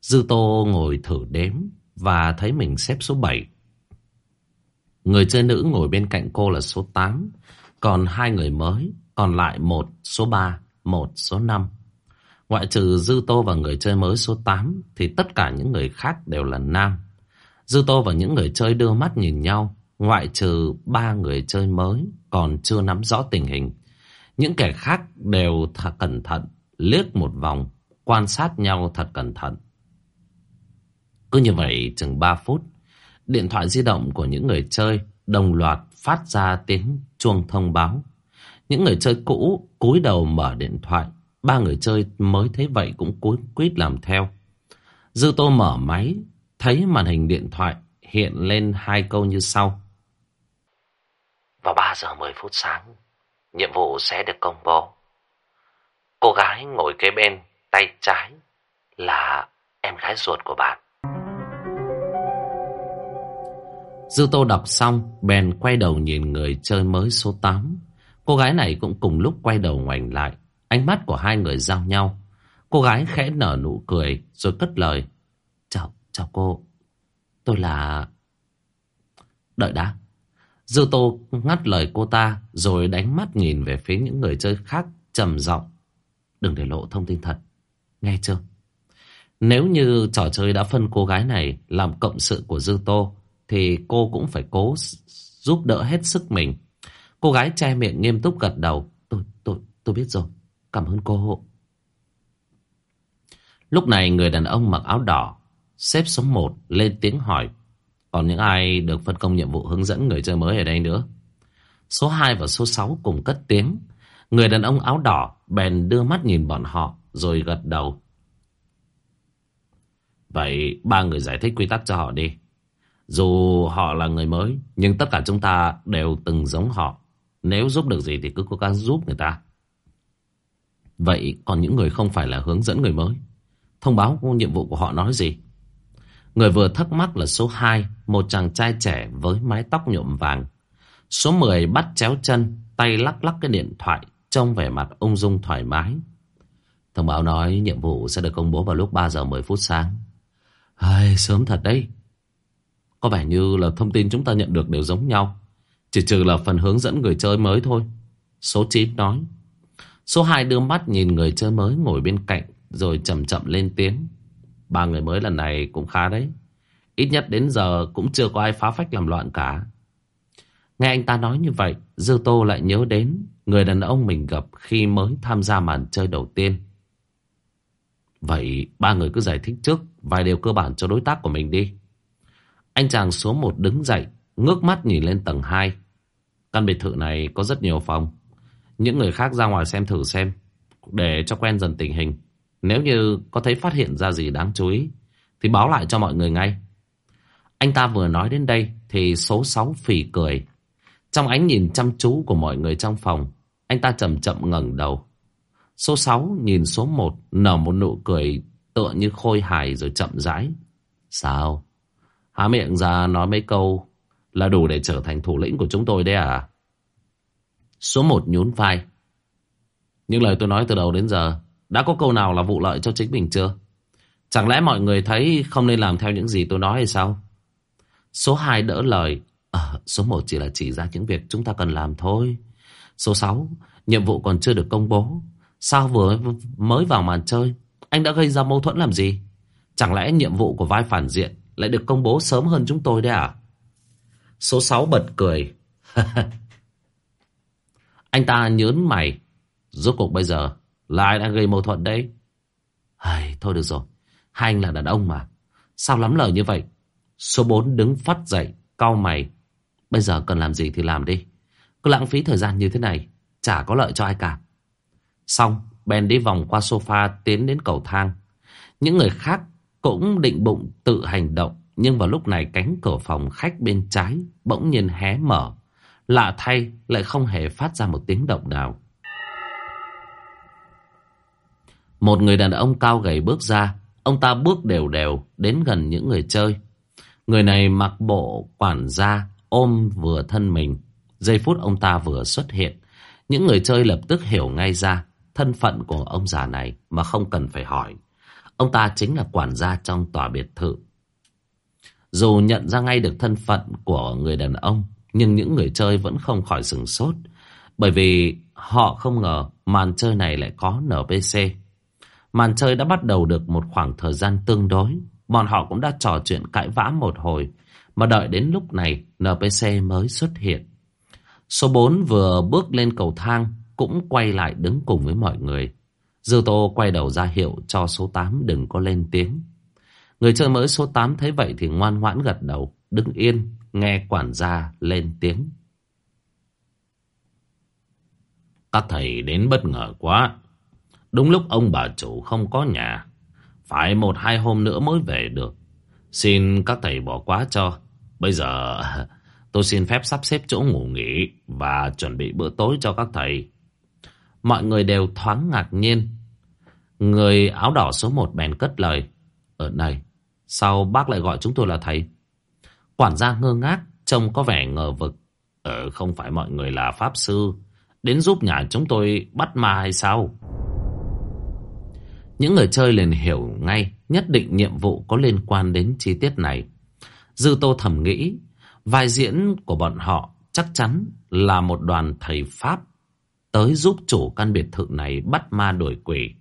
Dư Tô ngồi thử đếm và thấy mình xếp số 7. Người chơi nữ ngồi bên cạnh cô là số 8. Còn hai người mới, còn lại một số 3, một số 5. Ngoại trừ Dư Tô và người chơi mới số 8 thì tất cả những người khác đều là nam. Dư Tô và những người chơi đưa mắt nhìn nhau, ngoại trừ ba người chơi mới còn chưa nắm rõ tình hình. Những kẻ khác đều thật cẩn thận, liếc một vòng, quan sát nhau thật cẩn thận. Cứ như vậy chừng 3 phút, điện thoại di động của những người chơi đồng loạt phát ra tiếng chuông thông báo. Những người chơi cũ cúi đầu mở điện thoại, Ba người chơi mới thấy vậy cũng cúi quýt làm theo. Dư Tô mở máy, thấy màn hình điện thoại hiện lên hai câu như sau. Vào 3 giờ 10 phút sáng, nhiệm vụ sẽ được công bố. Cô gái ngồi kế bên, tay trái là em gái ruột của bạn. Dư Tô đọc xong, bèn quay đầu nhìn người chơi mới số 8. Cô gái này cũng cùng lúc quay đầu ngoảnh lại. Ánh mắt của hai người giao nhau. Cô gái khẽ nở nụ cười rồi cất lời. Chào, chào cô. Tôi là... Đợi đã. Dư Tô ngắt lời cô ta rồi đánh mắt nhìn về phía những người chơi khác trầm giọng. Đừng để lộ thông tin thật. Nghe chưa? Nếu như trò chơi đã phân cô gái này làm cộng sự của Dư Tô thì cô cũng phải cố giúp đỡ hết sức mình. Cô gái che miệng nghiêm túc gật đầu. Tôi, tôi, tôi biết rồi. Cảm ơn cô. Lúc này người đàn ông mặc áo đỏ, xếp số 1 lên tiếng hỏi. Còn những ai được phân công nhiệm vụ hướng dẫn người chơi mới ở đây nữa? Số 2 và số 6 cùng cất tiếng. Người đàn ông áo đỏ bèn đưa mắt nhìn bọn họ rồi gật đầu. Vậy ba người giải thích quy tắc cho họ đi. Dù họ là người mới, nhưng tất cả chúng ta đều từng giống họ. Nếu giúp được gì thì cứ cố gắng giúp người ta. Vậy còn những người không phải là hướng dẫn người mới? Thông báo nhiệm vụ của họ nói gì? Người vừa thắc mắc là số 2, một chàng trai trẻ với mái tóc nhuộm vàng. Số 10 bắt chéo chân, tay lắc lắc cái điện thoại, trông vẻ mặt ung dung thoải mái. Thông báo nói nhiệm vụ sẽ được công bố vào lúc 3 giờ 10 phút sáng. Ai, sớm thật đấy. Có vẻ như là thông tin chúng ta nhận được đều giống nhau. Chỉ trừ là phần hướng dẫn người chơi mới thôi. Số 9 nói. Số 2 đưa mắt nhìn người chơi mới ngồi bên cạnh rồi chậm chậm lên tiếng. Ba người mới lần này cũng khá đấy. Ít nhất đến giờ cũng chưa có ai phá phách làm loạn cả. Nghe anh ta nói như vậy, Dư Tô lại nhớ đến người đàn ông mình gặp khi mới tham gia màn chơi đầu tiên. Vậy ba người cứ giải thích trước vài điều cơ bản cho đối tác của mình đi. Anh chàng số một đứng dậy, ngước mắt nhìn lên tầng 2. Căn biệt thự này có rất nhiều phòng. Những người khác ra ngoài xem thử xem, để cho quen dần tình hình. Nếu như có thấy phát hiện ra gì đáng chú ý, thì báo lại cho mọi người ngay. Anh ta vừa nói đến đây, thì số 6 phì cười. Trong ánh nhìn chăm chú của mọi người trong phòng, anh ta chậm chậm ngẩng đầu. Số 6 nhìn số 1 nở một nụ cười tựa như khôi hài rồi chậm rãi. Sao? Há miệng ra nói mấy câu là đủ để trở thành thủ lĩnh của chúng tôi đấy à? Số một nhún vai. Những lời tôi nói từ đầu đến giờ đã có câu nào là vụ lợi cho chính mình chưa? Chẳng lẽ mọi người thấy không nên làm theo những gì tôi nói hay sao? Số 2 đỡ lời. À, số 1 chỉ là chỉ ra những việc chúng ta cần làm thôi. Số 6, nhiệm vụ còn chưa được công bố. Sao vừa mới vào màn chơi, anh đã gây ra mâu thuẫn làm gì? Chẳng lẽ nhiệm vụ của vai phản diện lại được công bố sớm hơn chúng tôi đấy à? Số 6 bật cười. <laughs> anh ta nhớn mày. Rốt cuộc bây giờ là ai đang gây mâu thuẫn đấy? Ai, thôi được rồi. Hai anh là đàn ông mà. Sao lắm lời như vậy? Số 4 đứng phát dậy, cau mày. Bây giờ cần làm gì thì làm đi. Cứ lãng phí thời gian như thế này, chả có lợi cho ai cả. Xong, Ben đi vòng qua sofa tiến đến cầu thang. Những người khác cũng định bụng tự hành động. Nhưng vào lúc này cánh cửa phòng khách bên trái bỗng nhiên hé mở. Lạ thay, lại không hề phát ra một tiếng động nào. Một người đàn ông cao gầy bước ra. Ông ta bước đều đều đến gần những người chơi. Người này mặc bộ quản gia ôm vừa thân mình. Giây phút ông ta vừa xuất hiện. Những người chơi lập tức hiểu ngay ra thân phận của ông già này mà không cần phải hỏi. Ông ta chính là quản gia trong tòa biệt thự. Dù nhận ra ngay được thân phận của người đàn ông, nhưng những người chơi vẫn không khỏi sừng sốt. Bởi vì họ không ngờ màn chơi này lại có NPC. Màn chơi đã bắt đầu được một khoảng thời gian tương đối. Bọn họ cũng đã trò chuyện cãi vã một hồi. Mà đợi đến lúc này NPC mới xuất hiện. Số 4 vừa bước lên cầu thang cũng quay lại đứng cùng với mọi người. Dư Tô quay đầu ra hiệu cho số 8 đừng có lên tiếng. Người chơi mới số 8 thấy vậy thì ngoan ngoãn gật đầu, đứng yên, nghe quản gia lên tiếng. Các thầy đến bất ngờ quá. Đúng lúc ông bà chủ không có nhà. Phải một hai hôm nữa mới về được. Xin các thầy bỏ quá cho. Bây giờ <laughs> tôi xin phép sắp xếp chỗ ngủ nghỉ và chuẩn bị bữa tối cho các thầy. Mọi người đều thoáng ngạc nhiên. Người áo đỏ số một bèn cất lời. Ở này, sao bác lại gọi chúng tôi là thầy? Quản gia ngơ ngác, trông có vẻ ngờ vực. Ờ, không phải mọi người là pháp sư. Đến giúp nhà chúng tôi bắt ma hay sao? Những người chơi liền hiểu ngay nhất định nhiệm vụ có liên quan đến chi tiết này. Dư Tô thầm nghĩ, vai diễn của bọn họ chắc chắn là một đoàn thầy Pháp tới giúp chủ căn biệt thự này bắt ma đuổi quỷ.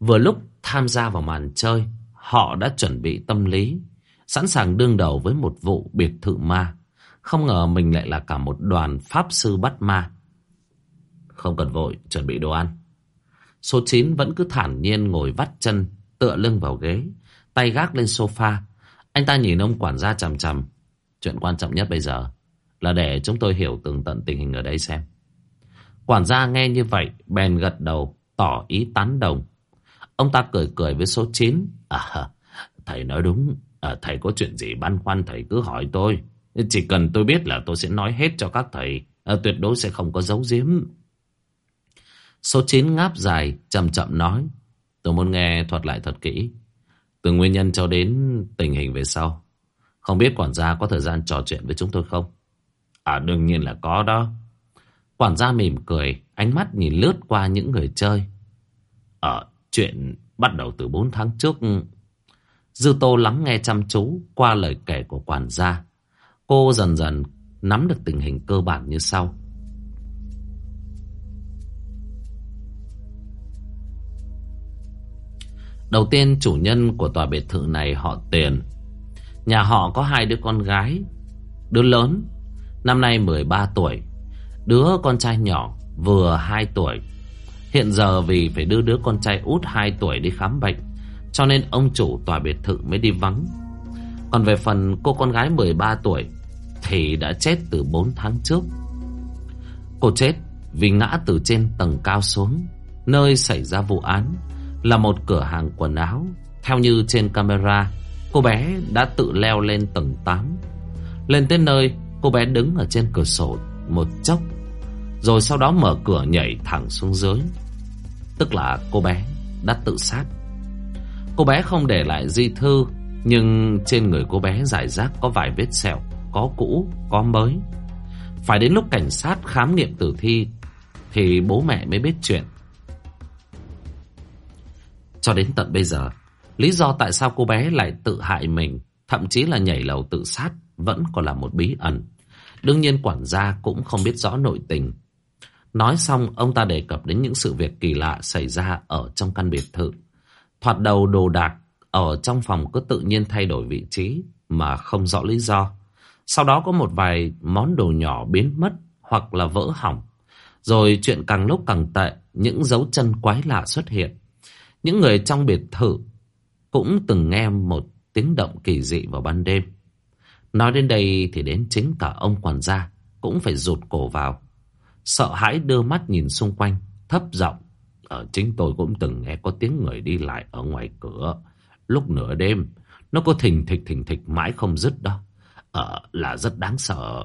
Vừa lúc tham gia vào màn chơi, họ đã chuẩn bị tâm lý, sẵn sàng đương đầu với một vụ biệt thự ma. Không ngờ mình lại là cả một đoàn Pháp sư bắt ma. Không cần vội, chuẩn bị đồ ăn. Số 9 vẫn cứ thản nhiên ngồi vắt chân, tựa lưng vào ghế, tay gác lên sofa. Anh ta nhìn ông quản gia chằm chằm. Chuyện quan trọng nhất bây giờ là để chúng tôi hiểu tường tận tình hình ở đây xem. Quản gia nghe như vậy, bèn gật đầu, tỏ ý tán đồng. Ông ta cười cười với số 9. À, thầy nói đúng, à, thầy có chuyện gì băn khoăn thầy cứ hỏi tôi. Chỉ cần tôi biết là tôi sẽ nói hết cho các thầy, à, tuyệt đối sẽ không có giấu giếm. Số 9 ngáp dài, chậm chậm nói. Tôi muốn nghe thuật lại thật kỹ. Từ nguyên nhân cho đến tình hình về sau. Không biết quản gia có thời gian trò chuyện với chúng tôi không? À đương nhiên là có đó. Quản gia mỉm cười, ánh mắt nhìn lướt qua những người chơi. Ở chuyện bắt đầu từ 4 tháng trước. Dư Tô lắng nghe chăm chú qua lời kể của quản gia. Cô dần dần nắm được tình hình cơ bản như sau. Đầu tiên chủ nhân của tòa biệt thự này họ Tiền. Nhà họ có hai đứa con gái. Đứa lớn, năm nay 13 tuổi. Đứa con trai nhỏ, vừa 2 tuổi. Hiện giờ vì phải đưa đứa con trai út 2 tuổi đi khám bệnh. Cho nên ông chủ tòa biệt thự mới đi vắng. Còn về phần cô con gái 13 tuổi thì đã chết từ 4 tháng trước. Cô chết vì ngã từ trên tầng cao xuống, nơi xảy ra vụ án là một cửa hàng quần áo. Theo như trên camera, cô bé đã tự leo lên tầng 8. Lên tới nơi, cô bé đứng ở trên cửa sổ một chốc, rồi sau đó mở cửa nhảy thẳng xuống dưới. Tức là cô bé đã tự sát. Cô bé không để lại di thư, nhưng trên người cô bé giải rác có vài vết sẹo, có cũ, có mới. Phải đến lúc cảnh sát khám nghiệm tử thi thì bố mẹ mới biết chuyện. Cho đến tận bây giờ, lý do tại sao cô bé lại tự hại mình, thậm chí là nhảy lầu tự sát, vẫn còn là một bí ẩn. Đương nhiên quản gia cũng không biết rõ nội tình. Nói xong, ông ta đề cập đến những sự việc kỳ lạ xảy ra ở trong căn biệt thự. Thoạt đầu đồ đạc ở trong phòng cứ tự nhiên thay đổi vị trí mà không rõ lý do. Sau đó có một vài món đồ nhỏ biến mất hoặc là vỡ hỏng. Rồi chuyện càng lúc càng tệ, những dấu chân quái lạ xuất hiện. Những người trong biệt thự cũng từng nghe một tiếng động kỳ dị vào ban đêm. Nói đến đây thì đến chính cả ông quản gia cũng phải rụt cổ vào. Sợ hãi đưa mắt nhìn xung quanh, thấp giọng. Ở chính tôi cũng từng nghe có tiếng người đi lại ở ngoài cửa. Lúc nửa đêm, nó có thình thịch thình thịch mãi không dứt đó Ờ, là rất đáng sợ.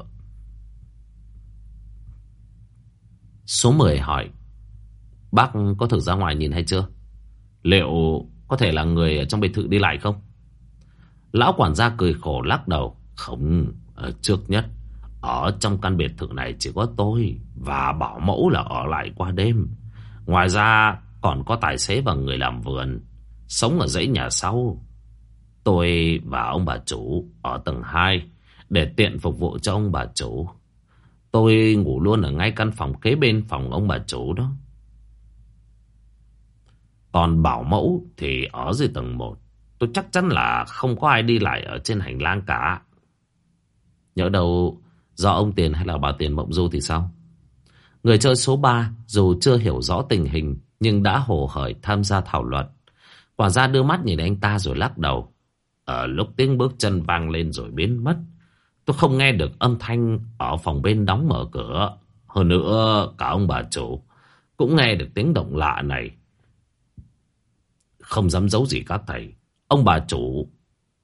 Số 10 hỏi. Bác có thử ra ngoài nhìn hay chưa? Liệu có thể là người ở trong biệt thự đi lại không? Lão quản gia cười khổ lắc đầu. Không, ở trước nhất, ở trong căn biệt thự này chỉ có tôi và bảo mẫu là ở lại qua đêm. Ngoài ra còn có tài xế và người làm vườn, sống ở dãy nhà sau. Tôi và ông bà chủ ở tầng 2 để tiện phục vụ cho ông bà chủ. Tôi ngủ luôn ở ngay căn phòng kế bên phòng ông bà chủ đó. Còn bảo mẫu thì ở dưới tầng 1. Tôi chắc chắn là không có ai đi lại ở trên hành lang cả. Nhớ đâu do ông Tiền hay là bà Tiền Mộng Du thì sao? Người chơi số 3 dù chưa hiểu rõ tình hình nhưng đã hồ hởi tham gia thảo luận. Quả ra đưa mắt nhìn anh ta rồi lắc đầu. Ở lúc tiếng bước chân vang lên rồi biến mất. Tôi không nghe được âm thanh ở phòng bên đóng mở cửa. Hơn nữa, cả ông bà chủ cũng nghe được tiếng động lạ này. Không dám giấu gì các thầy. Ông bà chủ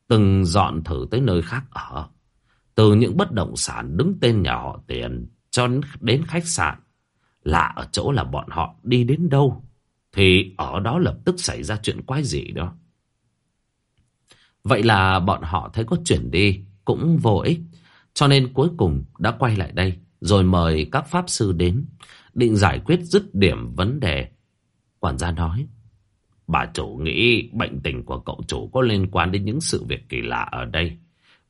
từng dọn thử tới nơi khác ở. Từ những bất động sản đứng tên nhà họ tiền cho đến khách sạn Lạ ở chỗ là bọn họ đi đến đâu thì ở đó lập tức xảy ra chuyện quái gì đó. Vậy là bọn họ thấy có chuyển đi cũng vô ích. Cho nên cuối cùng đã quay lại đây rồi mời các pháp sư đến định giải quyết dứt điểm vấn đề. Quản gia nói, bà chủ nghĩ bệnh tình của cậu chủ có liên quan đến những sự việc kỳ lạ ở đây.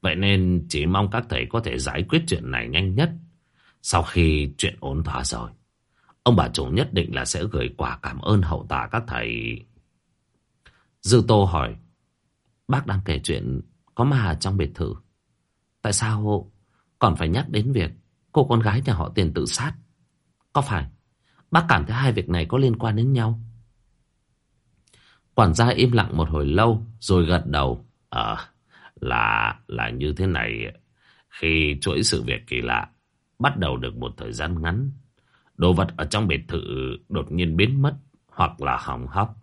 Vậy nên chỉ mong các thầy có thể giải quyết chuyện này nhanh nhất. Sau khi chuyện ổn thỏa rồi, ông bà chủ nhất định là sẽ gửi quà cảm ơn hậu tạ các thầy. Dư Tô hỏi, bác đang kể chuyện có ma trong biệt thự. Tại sao còn phải nhắc đến việc cô con gái nhà họ tiền tự sát? Có phải bác cảm thấy hai việc này có liên quan đến nhau? Quản gia im lặng một hồi lâu rồi gật đầu. Ờ, là, là như thế này. Khi chuỗi sự việc kỳ lạ bắt đầu được một thời gian ngắn, đồ vật ở trong biệt thự đột nhiên biến mất hoặc là hỏng hóc.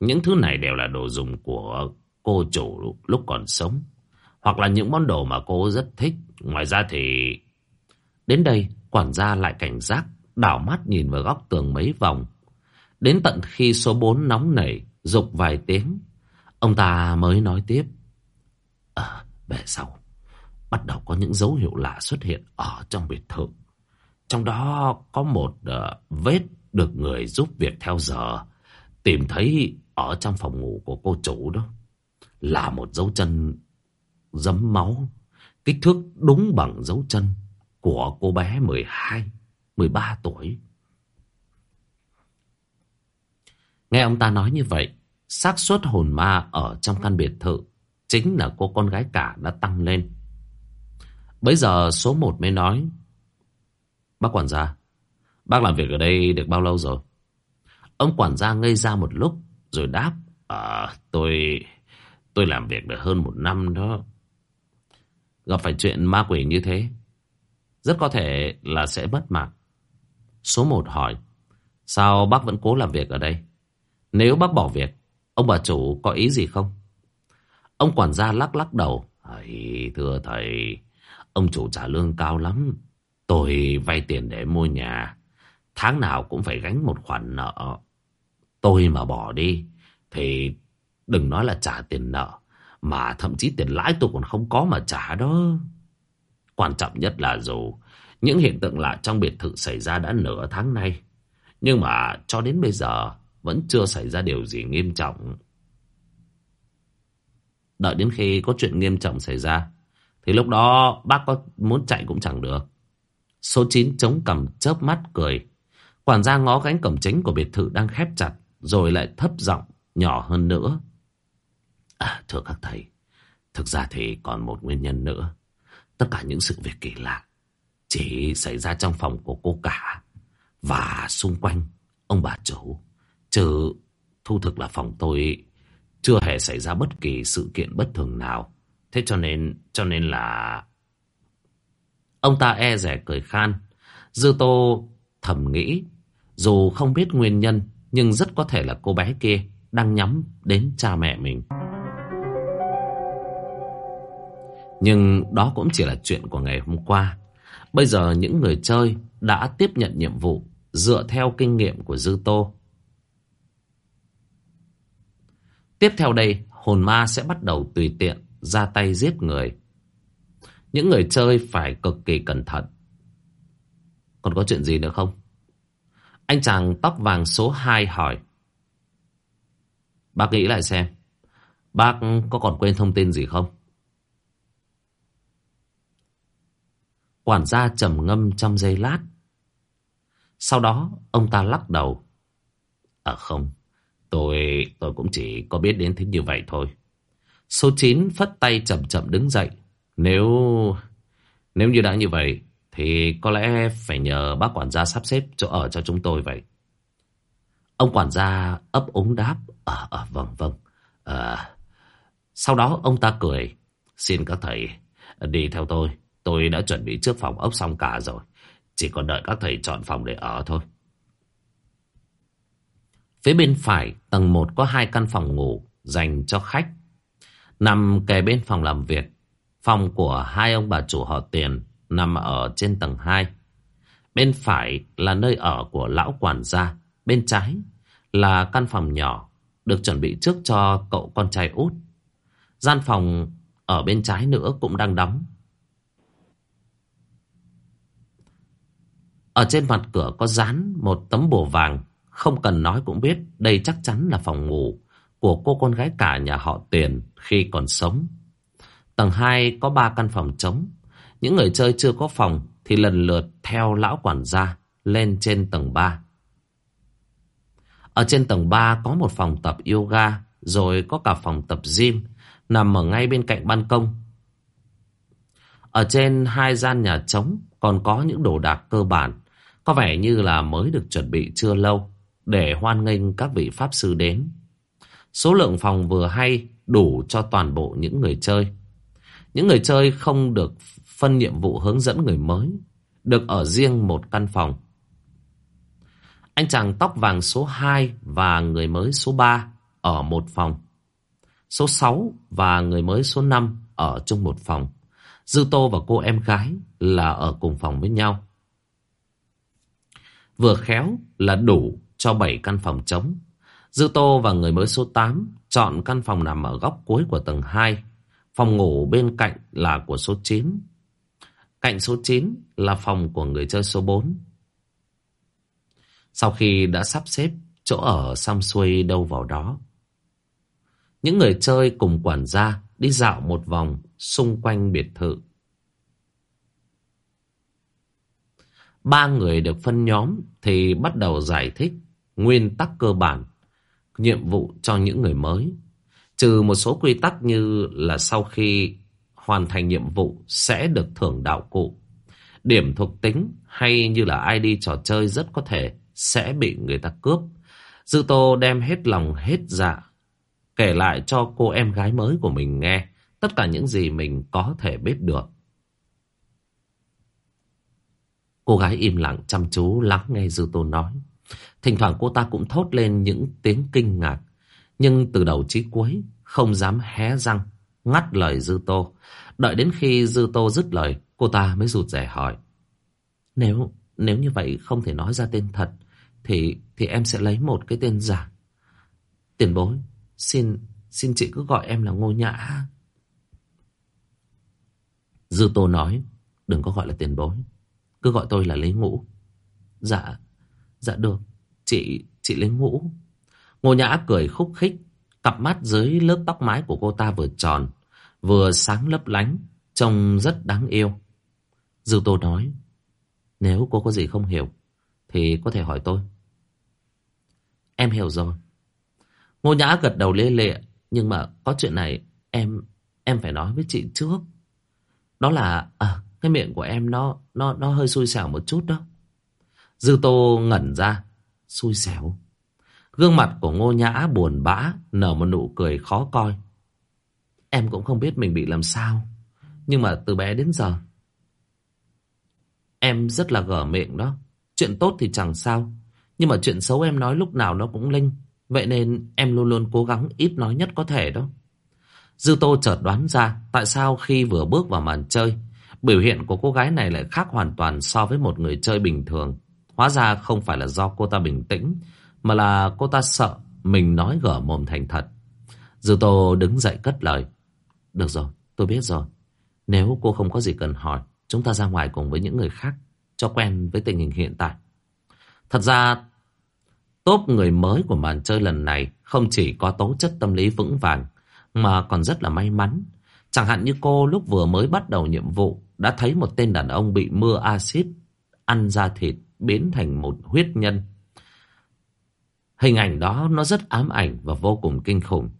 Những thứ này đều là đồ dùng của cô chủ lúc còn sống. Hoặc là những món đồ mà cô rất thích. Ngoài ra thì... Đến đây, quản gia lại cảnh giác, đảo mắt nhìn vào góc tường mấy vòng. Đến tận khi số bốn nóng nảy, dục vài tiếng, ông ta mới nói tiếp. À, về sau, bắt đầu có những dấu hiệu lạ xuất hiện ở trong biệt thự. Trong đó có một uh, vết được người giúp việc theo giờ tìm thấy ở trong phòng ngủ của cô chủ đó. Là một dấu chân dấm máu, kích thước đúng bằng dấu chân của cô bé 12, 13 tuổi. Nghe ông ta nói như vậy, xác suất hồn ma ở trong căn biệt thự chính là cô con gái cả đã tăng lên. Bây giờ số một mới nói, bác quản gia, bác làm việc ở đây được bao lâu rồi? Ông quản gia ngây ra một lúc rồi đáp, à, tôi tôi làm việc được hơn một năm đó. Gặp phải chuyện ma quỷ như thế, rất có thể là sẽ mất mạng. Số một hỏi, sao bác vẫn cố làm việc ở đây? Nếu bác bỏ việc, ông bà chủ có ý gì không? Ông quản gia lắc lắc đầu. Thầy, thưa thầy, ông chủ trả lương cao lắm. Tôi vay tiền để mua nhà. Tháng nào cũng phải gánh một khoản nợ. Tôi mà bỏ đi, thì đừng nói là trả tiền nợ. Mà thậm chí tiền lãi tôi còn không có mà trả đó. Quan trọng nhất là dù những hiện tượng lạ trong biệt thự xảy ra đã nửa tháng nay. Nhưng mà cho đến bây giờ vẫn chưa xảy ra điều gì nghiêm trọng. Đợi đến khi có chuyện nghiêm trọng xảy ra, thì lúc đó bác có muốn chạy cũng chẳng được. Số 9 chống cầm chớp mắt cười. Quản gia ngó cánh cổng chính của biệt thự đang khép chặt, rồi lại thấp giọng nhỏ hơn nữa. À, thưa các thầy, thực ra thì còn một nguyên nhân nữa. Tất cả những sự việc kỳ lạ chỉ xảy ra trong phòng của cô cả và xung quanh ông bà chủ. Chứ thu thực là phòng tôi chưa hề xảy ra bất kỳ sự kiện bất thường nào. Thế cho nên, cho nên là... Ông ta e rẻ cười khan. Dư Tô thầm nghĩ, dù không biết nguyên nhân, nhưng rất có thể là cô bé kia đang nhắm đến cha mẹ mình. Nhưng đó cũng chỉ là chuyện của ngày hôm qua. Bây giờ những người chơi đã tiếp nhận nhiệm vụ dựa theo kinh nghiệm của Dư Tô. Tiếp theo đây, hồn ma sẽ bắt đầu tùy tiện ra tay giết người. Những người chơi phải cực kỳ cẩn thận. Còn có chuyện gì nữa không? Anh chàng tóc vàng số 2 hỏi. Bác nghĩ lại xem. Bác có còn quên thông tin gì không? Quản gia trầm ngâm trong giây lát. Sau đó ông ta lắc đầu. À không, tôi tôi cũng chỉ có biết đến thế như vậy thôi. Số 9 phất tay chậm chậm đứng dậy. Nếu nếu như đã như vậy thì có lẽ phải nhờ bác quản gia sắp xếp chỗ ở cho chúng tôi vậy. Ông quản gia ấp ống đáp. Ờ, à, à, vâng, vâng. À, sau đó ông ta cười. Xin các thầy đi theo tôi. Tôi đã chuẩn bị trước phòng ốc xong cả rồi. Chỉ còn đợi các thầy chọn phòng để ở thôi. Phía bên phải, tầng 1 có hai căn phòng ngủ dành cho khách. Nằm kề bên phòng làm việc. Phòng của hai ông bà chủ họ tiền nằm ở trên tầng 2. Bên phải là nơi ở của lão quản gia. Bên trái là căn phòng nhỏ được chuẩn bị trước cho cậu con trai út. Gian phòng ở bên trái nữa cũng đang đóng. Ở trên mặt cửa có dán một tấm bùa vàng. Không cần nói cũng biết đây chắc chắn là phòng ngủ của cô con gái cả nhà họ tiền khi còn sống. Tầng 2 có 3 căn phòng trống. Những người chơi chưa có phòng thì lần lượt theo lão quản gia lên trên tầng 3. Ở trên tầng 3 có một phòng tập yoga, rồi có cả phòng tập gym, nằm ở ngay bên cạnh ban công. Ở trên hai gian nhà trống còn có những đồ đạc cơ bản, có vẻ như là mới được chuẩn bị chưa lâu, để hoan nghênh các vị pháp sư đến. Số lượng phòng vừa hay đủ cho toàn bộ những người chơi. Những người chơi không được phân nhiệm vụ hướng dẫn người mới, được ở riêng một căn phòng. Anh chàng tóc vàng số 2 và người mới số 3 ở một phòng. Số 6 và người mới số 5 ở chung một phòng. Dư Tô và cô em gái là ở cùng phòng với nhau. Vừa khéo là đủ cho 7 căn phòng trống. Dư Tô và người mới số 8 chọn căn phòng nằm ở góc cuối của tầng 2. Phòng ngủ bên cạnh là của số 9. Cạnh số 9 là phòng của người chơi số 4. Sau khi đã sắp xếp, chỗ ở xong xuôi đâu vào đó. Những người chơi cùng quản gia đi dạo một vòng xung quanh biệt thự. Ba người được phân nhóm thì bắt đầu giải thích nguyên tắc cơ bản, nhiệm vụ cho những người mới. Trừ một số quy tắc như là sau khi hoàn thành nhiệm vụ sẽ được thưởng đạo cụ. Điểm thuộc tính hay như là ID trò chơi rất có thể sẽ bị người ta cướp. Dư Tô đem hết lòng hết dạ kể lại cho cô em gái mới của mình nghe tất cả những gì mình có thể biết được. Cô gái im lặng chăm chú lắng nghe Dư Tô nói. Thỉnh thoảng cô ta cũng thốt lên những tiếng kinh ngạc. Nhưng từ đầu chí cuối không dám hé răng ngắt lời Dư Tô. Đợi đến khi Dư Tô dứt lời cô ta mới rụt rè hỏi. Nếu nếu như vậy không thể nói ra tên thật thì thì em sẽ lấy một cái tên giả. Tiền bối, xin xin chị cứ gọi em là Ngô Nhã. Dư Tô nói, đừng có gọi là tiền bối, cứ gọi tôi là Lý Ngũ. Dạ, dạ được, chị chị lấy Ngũ. Ngô Nhã cười khúc khích, cặp mắt dưới lớp tóc mái của cô ta vừa tròn, vừa sáng lấp lánh, trông rất đáng yêu. Dư Tô nói, nếu cô có gì không hiểu, thì có thể hỏi tôi. Em hiểu rồi. Ngô Nhã gật đầu lê lệ. Nhưng mà có chuyện này em em phải nói với chị trước. Đó là à, cái miệng của em nó nó nó hơi xui xẻo một chút đó. Dư Tô ngẩn ra. Xui xẻo. Gương mặt của Ngô Nhã buồn bã, nở một nụ cười khó coi. Em cũng không biết mình bị làm sao. Nhưng mà từ bé đến giờ, em rất là gở miệng đó. Chuyện tốt thì chẳng sao. Nhưng mà chuyện xấu em nói lúc nào nó cũng linh. Vậy nên em luôn luôn cố gắng ít nói nhất có thể đó. Dư Tô chợt đoán ra tại sao khi vừa bước vào màn chơi, biểu hiện của cô gái này lại khác hoàn toàn so với một người chơi bình thường. Hóa ra không phải là do cô ta bình tĩnh, mà là cô ta sợ mình nói gở mồm thành thật. Dư Tô đứng dậy cất lời. Được rồi, tôi biết rồi. Nếu cô không có gì cần hỏi, chúng ta ra ngoài cùng với những người khác, cho quen với tình hình hiện tại. Thật ra tốp người mới của màn chơi lần này không chỉ có tố chất tâm lý vững vàng mà còn rất là may mắn. Chẳng hạn như cô lúc vừa mới bắt đầu nhiệm vụ đã thấy một tên đàn ông bị mưa axit ăn ra thịt biến thành một huyết nhân. Hình ảnh đó nó rất ám ảnh và vô cùng kinh khủng.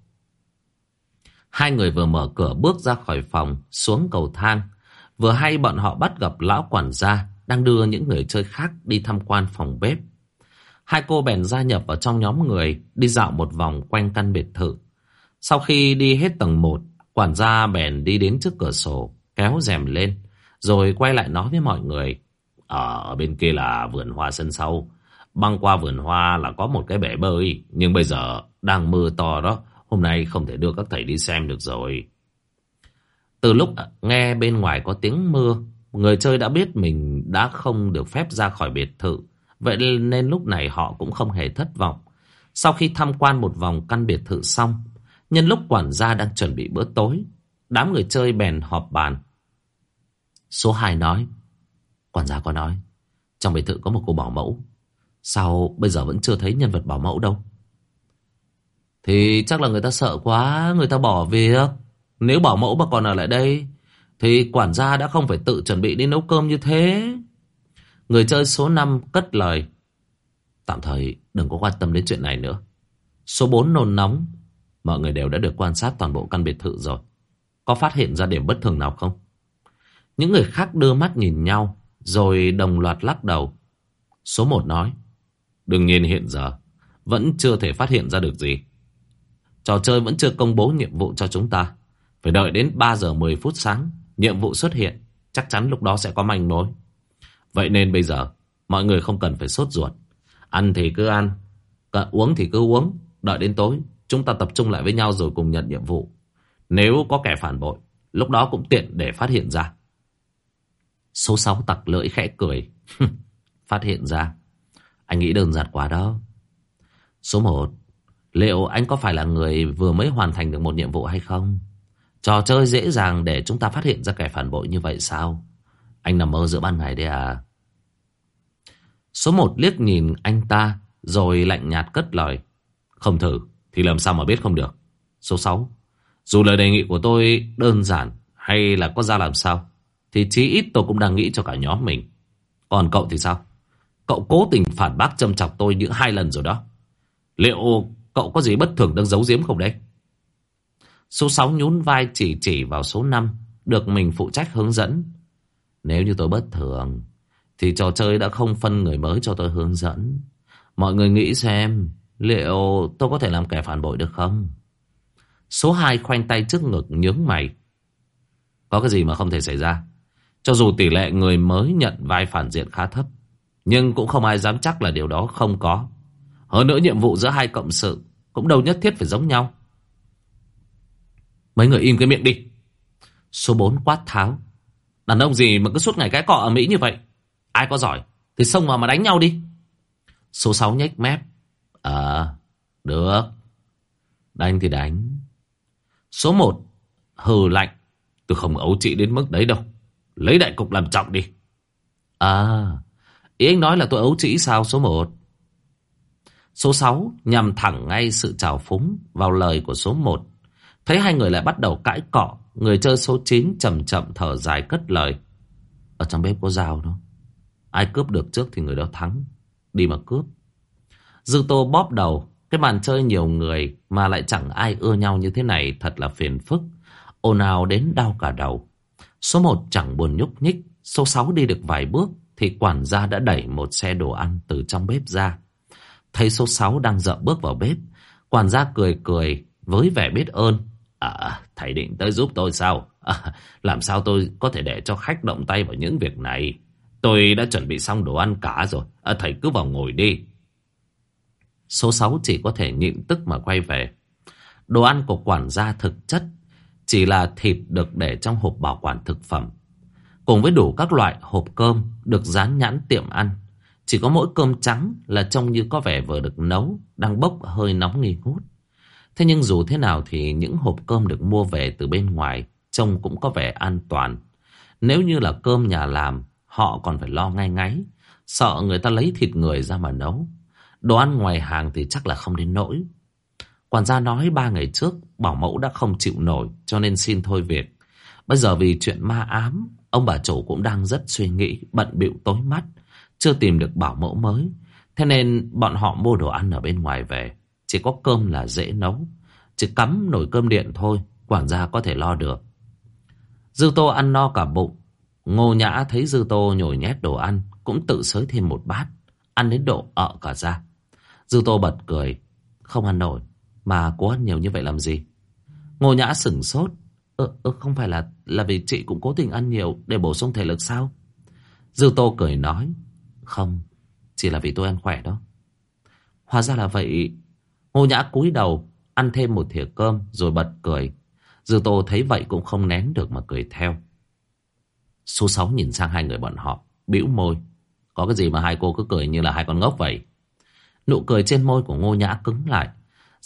Hai người vừa mở cửa bước ra khỏi phòng xuống cầu thang. Vừa hay bọn họ bắt gặp lão quản gia đang đưa những người chơi khác đi tham quan phòng bếp. Hai cô bèn gia nhập vào trong nhóm người đi dạo một vòng quanh căn biệt thự. Sau khi đi hết tầng 1, quản gia bèn đi đến trước cửa sổ, kéo rèm lên, rồi quay lại nói với mọi người. Ờ, ở bên kia là vườn hoa sân sau. Băng qua vườn hoa là có một cái bể bơi, nhưng bây giờ đang mưa to đó, hôm nay không thể đưa các thầy đi xem được rồi. Từ lúc à, nghe bên ngoài có tiếng mưa, người chơi đã biết mình đã không được phép ra khỏi biệt thự. Vậy nên lúc này họ cũng không hề thất vọng. Sau khi tham quan một vòng căn biệt thự xong, nhân lúc quản gia đang chuẩn bị bữa tối, đám người chơi bèn họp bàn. Số 2 nói, quản gia có nói, trong biệt thự có một cô bảo mẫu. Sao bây giờ vẫn chưa thấy nhân vật bảo mẫu đâu? Thì chắc là người ta sợ quá, người ta bỏ việc. Nếu bảo mẫu mà còn ở lại đây, thì quản gia đã không phải tự chuẩn bị đi nấu cơm như thế. Người chơi số 5 cất lời. Tạm thời đừng có quan tâm đến chuyện này nữa. Số 4 nôn nóng. Mọi người đều đã được quan sát toàn bộ căn biệt thự rồi. Có phát hiện ra điểm bất thường nào không? Những người khác đưa mắt nhìn nhau, rồi đồng loạt lắc đầu. Số một nói. Đương nhiên hiện giờ, vẫn chưa thể phát hiện ra được gì. Trò chơi vẫn chưa công bố nhiệm vụ cho chúng ta. Phải đợi đến 3 giờ 10 phút sáng, nhiệm vụ xuất hiện. Chắc chắn lúc đó sẽ có manh mối. Vậy nên bây giờ, mọi người không cần phải sốt ruột. Ăn thì cứ ăn, uống thì cứ uống. Đợi đến tối, chúng ta tập trung lại với nhau rồi cùng nhận nhiệm vụ. Nếu có kẻ phản bội, lúc đó cũng tiện để phát hiện ra. Số 6 tặc lưỡi khẽ cười. phát hiện ra. Anh nghĩ đơn giản quá đó. Số 1. Liệu anh có phải là người vừa mới hoàn thành được một nhiệm vụ hay không? Trò chơi dễ dàng để chúng ta phát hiện ra kẻ phản bội như vậy sao? Anh nằm mơ giữa ban ngày đấy à? Số 1 liếc nhìn anh ta, rồi lạnh nhạt cất lời. Không thử, thì làm sao mà biết không được. Số 6. Dù lời đề nghị của tôi đơn giản hay là có ra làm sao thì chí ít tôi cũng đang nghĩ cho cả nhóm mình. Còn cậu thì sao? Cậu cố tình phản bác châm chọc tôi những hai lần rồi đó. Liệu cậu có gì bất thường đang giấu giếm không đấy? Số 6 nhún vai chỉ chỉ vào số 5 được mình phụ trách hướng dẫn. Nếu như tôi bất thường, thì trò chơi đã không phân người mới cho tôi hướng dẫn. Mọi người nghĩ xem, liệu tôi có thể làm kẻ phản bội được không? Số 2 khoanh tay trước ngực, nhướng mày. Có cái gì mà không thể xảy ra? Cho dù tỷ lệ người mới nhận vai phản diện khá thấp, nhưng cũng không ai dám chắc là điều đó không có. Hơn nữa nhiệm vụ giữa hai cộng sự cũng đâu nhất thiết phải giống nhau. Mấy người im cái miệng đi. Số 4 quát tháo. Đàn ông gì mà cứ suốt ngày cái cọ ở Mỹ như vậy? Ai có giỏi thì xông vào mà đánh nhau đi. Số 6 nhếch mép. Ờ, được. Đánh thì đánh. Số 1 hừ lạnh. Tôi không ấu trị đến mức đấy đâu. Lấy đại cục làm trọng đi. À, ý anh nói là tôi ấu trĩ sao số 1? Số 6 nhằm thẳng ngay sự trào phúng vào lời của số 1. Thấy hai người lại bắt đầu cãi cọ, người chơi số 9 chậm chậm thở dài cất lời. Ở trong bếp có dao đó. Ai cướp được trước thì người đó thắng. Đi mà cướp. Dư Tô bóp đầu. Cái màn chơi nhiều người mà lại chẳng ai ưa nhau như thế này thật là phiền phức. Ồn ào đến đau cả đầu. Số 1 chẳng buồn nhúc nhích. Số 6 đi được vài bước thì quản gia đã đẩy một xe đồ ăn từ trong bếp ra. Thấy số 6 đang dợ bước vào bếp. Quản gia cười cười với vẻ biết ơn. À, thầy định tới giúp tôi sao? À, làm sao tôi có thể để cho khách động tay vào những việc này? Tôi đã chuẩn bị xong đồ ăn cả rồi. À, thầy cứ vào ngồi đi. Số 6 chỉ có thể nhịn tức mà quay về. Đồ ăn của quản gia thực chất chỉ là thịt được để trong hộp bảo quản thực phẩm. Cùng với đủ các loại hộp cơm được dán nhãn tiệm ăn. Chỉ có mỗi cơm trắng là trông như có vẻ vừa được nấu, đang bốc hơi nóng nghi ngút. Thế nhưng dù thế nào thì những hộp cơm được mua về từ bên ngoài trông cũng có vẻ an toàn. Nếu như là cơm nhà làm, họ còn phải lo ngay ngáy, sợ người ta lấy thịt người ra mà nấu. Đồ ăn ngoài hàng thì chắc là không đến nỗi. Quản gia nói ba ngày trước bảo mẫu đã không chịu nổi cho nên xin thôi việc. Bây giờ vì chuyện ma ám, ông bà chủ cũng đang rất suy nghĩ, bận bịu tối mắt, chưa tìm được bảo mẫu mới. Thế nên bọn họ mua đồ ăn ở bên ngoài về. Chỉ có cơm là dễ nấu. Chỉ cắm nồi cơm điện thôi, quản gia có thể lo được. Dư Tô ăn no cả bụng. Ngô Nhã thấy Dư Tô nhồi nhét đồ ăn, cũng tự sới thêm một bát, ăn đến độ ợ cả ra. Dư Tô bật cười, không ăn nổi, mà cố ăn nhiều như vậy làm gì? Ngô Nhã sửng sốt, ơ, ơ không phải là là vì chị cũng cố tình ăn nhiều để bổ sung thể lực sao? Dư Tô cười nói, không, chỉ là vì tôi ăn khỏe đó. Hóa ra là vậy. Ngô Nhã cúi đầu, ăn thêm một thìa cơm rồi bật cười. Dư Tô thấy vậy cũng không nén được mà cười theo. Số 6 nhìn sang hai người bọn họ, bĩu môi. Có cái gì mà hai cô cứ cười như là hai con ngốc vậy? Nụ cười trên môi của Ngô Nhã cứng lại.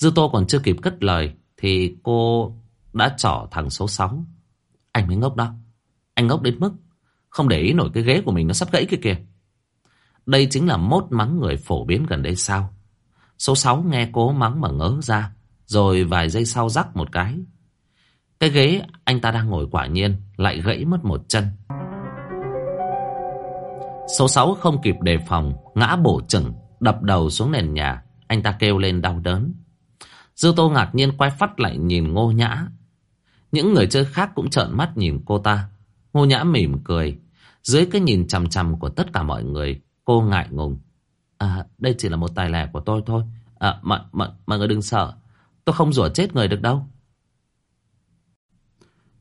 Dư Tô còn chưa kịp cất lời thì cô đã trỏ thằng số 6. Anh mới ngốc đó. Anh ngốc đến mức không để ý nổi cái ghế của mình nó sắp gãy kia kìa. Đây chính là mốt mắng người phổ biến gần đây sao? Số 6 nghe cố mắng mà ngớ ra. Rồi vài giây sau rắc một cái. Cái ghế anh ta đang ngồi quả nhiên lại gãy mất một chân. Số 6 không kịp đề phòng, ngã bổ chừng, đập đầu xuống nền nhà. Anh ta kêu lên đau đớn. Dư Tô ngạc nhiên quay phát lại nhìn Ngô Nhã. Những người chơi khác cũng trợn mắt nhìn cô ta. Ngô Nhã mỉm cười. Dưới cái nhìn chằm chằm của tất cả mọi người, cô ngại ngùng. À, đây chỉ là một tài lẻ của tôi thôi. À, mọi, mọi, mọi người đừng sợ. Tôi không rủa chết người được đâu.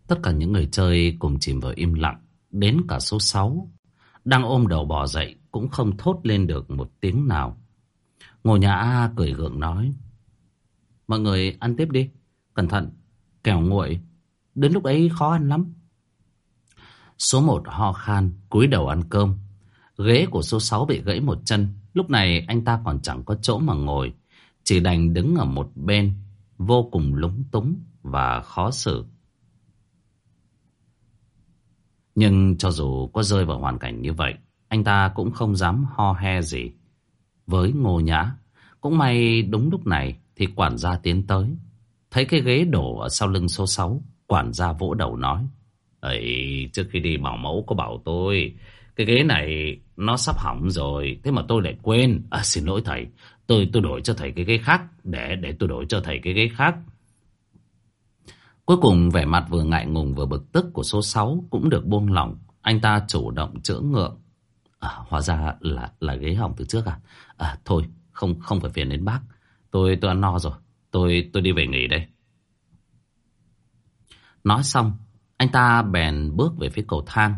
Tất cả những người chơi cùng chìm vào im lặng. Đến cả số 6. Đang ôm đầu bò dậy cũng không thốt lên được một tiếng nào. Ngô Nhã cười gượng nói. Mọi người ăn tiếp đi. Cẩn thận. Kẻo nguội. Đến lúc ấy khó ăn lắm. Số 1 ho khan, cúi đầu ăn cơm. Ghế của số 6 bị gãy một chân. Lúc này anh ta còn chẳng có chỗ mà ngồi. Chỉ đành đứng ở một bên. Vô cùng lúng túng và khó xử. Nhưng cho dù có rơi vào hoàn cảnh như vậy, anh ta cũng không dám ho he gì. Với ngô nhã, cũng may đúng lúc này thì quản gia tiến tới. Thấy cái ghế đổ ở sau lưng số 6, quản gia vỗ đầu nói. Ấy, trước khi đi bảo mẫu có bảo tôi, cái ghế này nó sắp hỏng rồi, thế mà tôi lại quên. À, xin lỗi thầy, tôi tôi đổi cho thầy cái ghế khác, để để tôi đổi cho thầy cái ghế khác. Cuối cùng vẻ mặt vừa ngại ngùng vừa bực tức của số 6 cũng được buông lỏng. Anh ta chủ động chữa ngượng. À, hóa ra là là ghế hỏng từ trước à? À thôi, không không phải phiền đến bác. Tôi tôi ăn no rồi. Tôi tôi đi về nghỉ đây. Nói xong, anh ta bèn bước về phía cầu thang.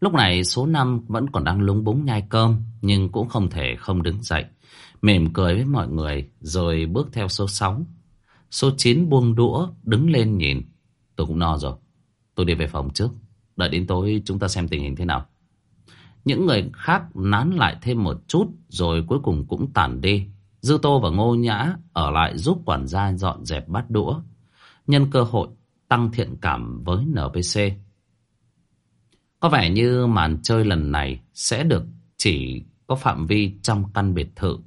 Lúc này số năm vẫn còn đang lúng búng nhai cơm, nhưng cũng không thể không đứng dậy. Mỉm cười với mọi người, rồi bước theo số 6. Số 9 buông đũa, đứng lên nhìn. Tôi cũng no rồi. Tôi đi về phòng trước. Đợi đến tối chúng ta xem tình hình thế nào. Những người khác nán lại thêm một chút, rồi cuối cùng cũng tản đi. Dư Tô và Ngô Nhã ở lại giúp quản gia dọn dẹp bát đũa. Nhân cơ hội tăng thiện cảm với NPC. Có vẻ như màn chơi lần này sẽ được chỉ có phạm vi trong căn biệt thự.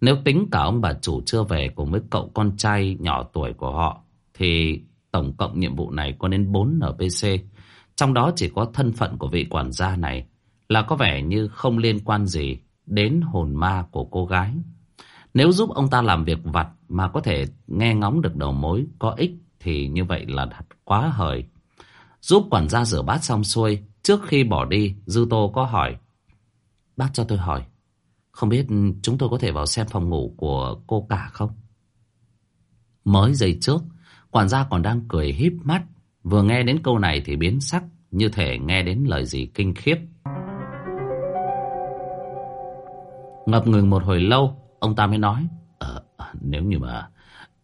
Nếu tính cả ông bà chủ chưa về cùng với cậu con trai nhỏ tuổi của họ, thì tổng cộng nhiệm vụ này có đến 4 NPC. Trong đó chỉ có thân phận của vị quản gia này là có vẻ như không liên quan gì đến hồn ma của cô gái. Nếu giúp ông ta làm việc vặt mà có thể nghe ngóng được đầu mối có ích thì như vậy là thật quá hời. Giúp quản gia rửa bát xong xuôi, trước khi bỏ đi, Dư Tô có hỏi. Bác cho tôi hỏi, không biết chúng tôi có thể vào xem phòng ngủ của cô cả không? Mới giây trước, quản gia còn đang cười híp mắt. Vừa nghe đến câu này thì biến sắc, như thể nghe đến lời gì kinh khiếp. Ngập ngừng một hồi lâu, ông ta mới nói. à, nếu như mà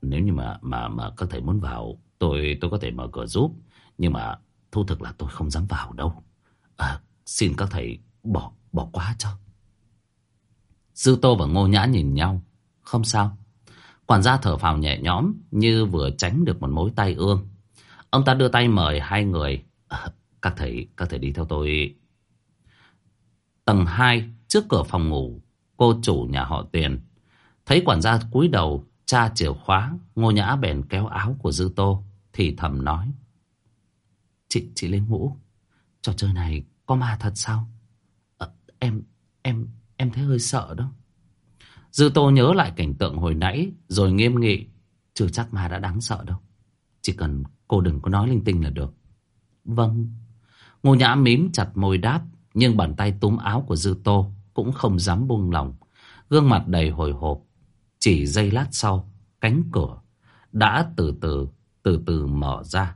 nếu như mà mà mà các thầy muốn vào, tôi tôi có thể mở cửa giúp. Nhưng mà thu thực là tôi không dám vào đâu. À, xin các thầy bỏ bỏ qua cho. sư Tô và Ngô Nhã nhìn nhau. Không sao. Quản gia thở phào nhẹ nhõm như vừa tránh được một mối tay ương. Ông ta đưa tay mời hai người. À, các thầy, các thầy đi theo tôi. Tầng 2, trước cửa phòng ngủ, cô chủ nhà họ Tiền. Thấy quản gia cúi đầu, cha chìa khóa, ngô nhã bèn kéo áo của Dư Tô, thì thầm nói. Chị, chị lên ngũ, trò chơi này có ma thật sao? À, em, em, em thấy hơi sợ đó. Dư Tô nhớ lại cảnh tượng hồi nãy rồi nghiêm nghị. Chưa chắc ma đã đáng sợ đâu. Chỉ cần cô đừng có nói linh tinh là được. Vâng. Ngô Nhã mím chặt môi đáp. Nhưng bàn tay túm áo của Dư Tô cũng không dám buông lòng. Gương mặt đầy hồi hộp. Chỉ giây lát sau, cánh cửa đã từ từ, từ từ mở ra.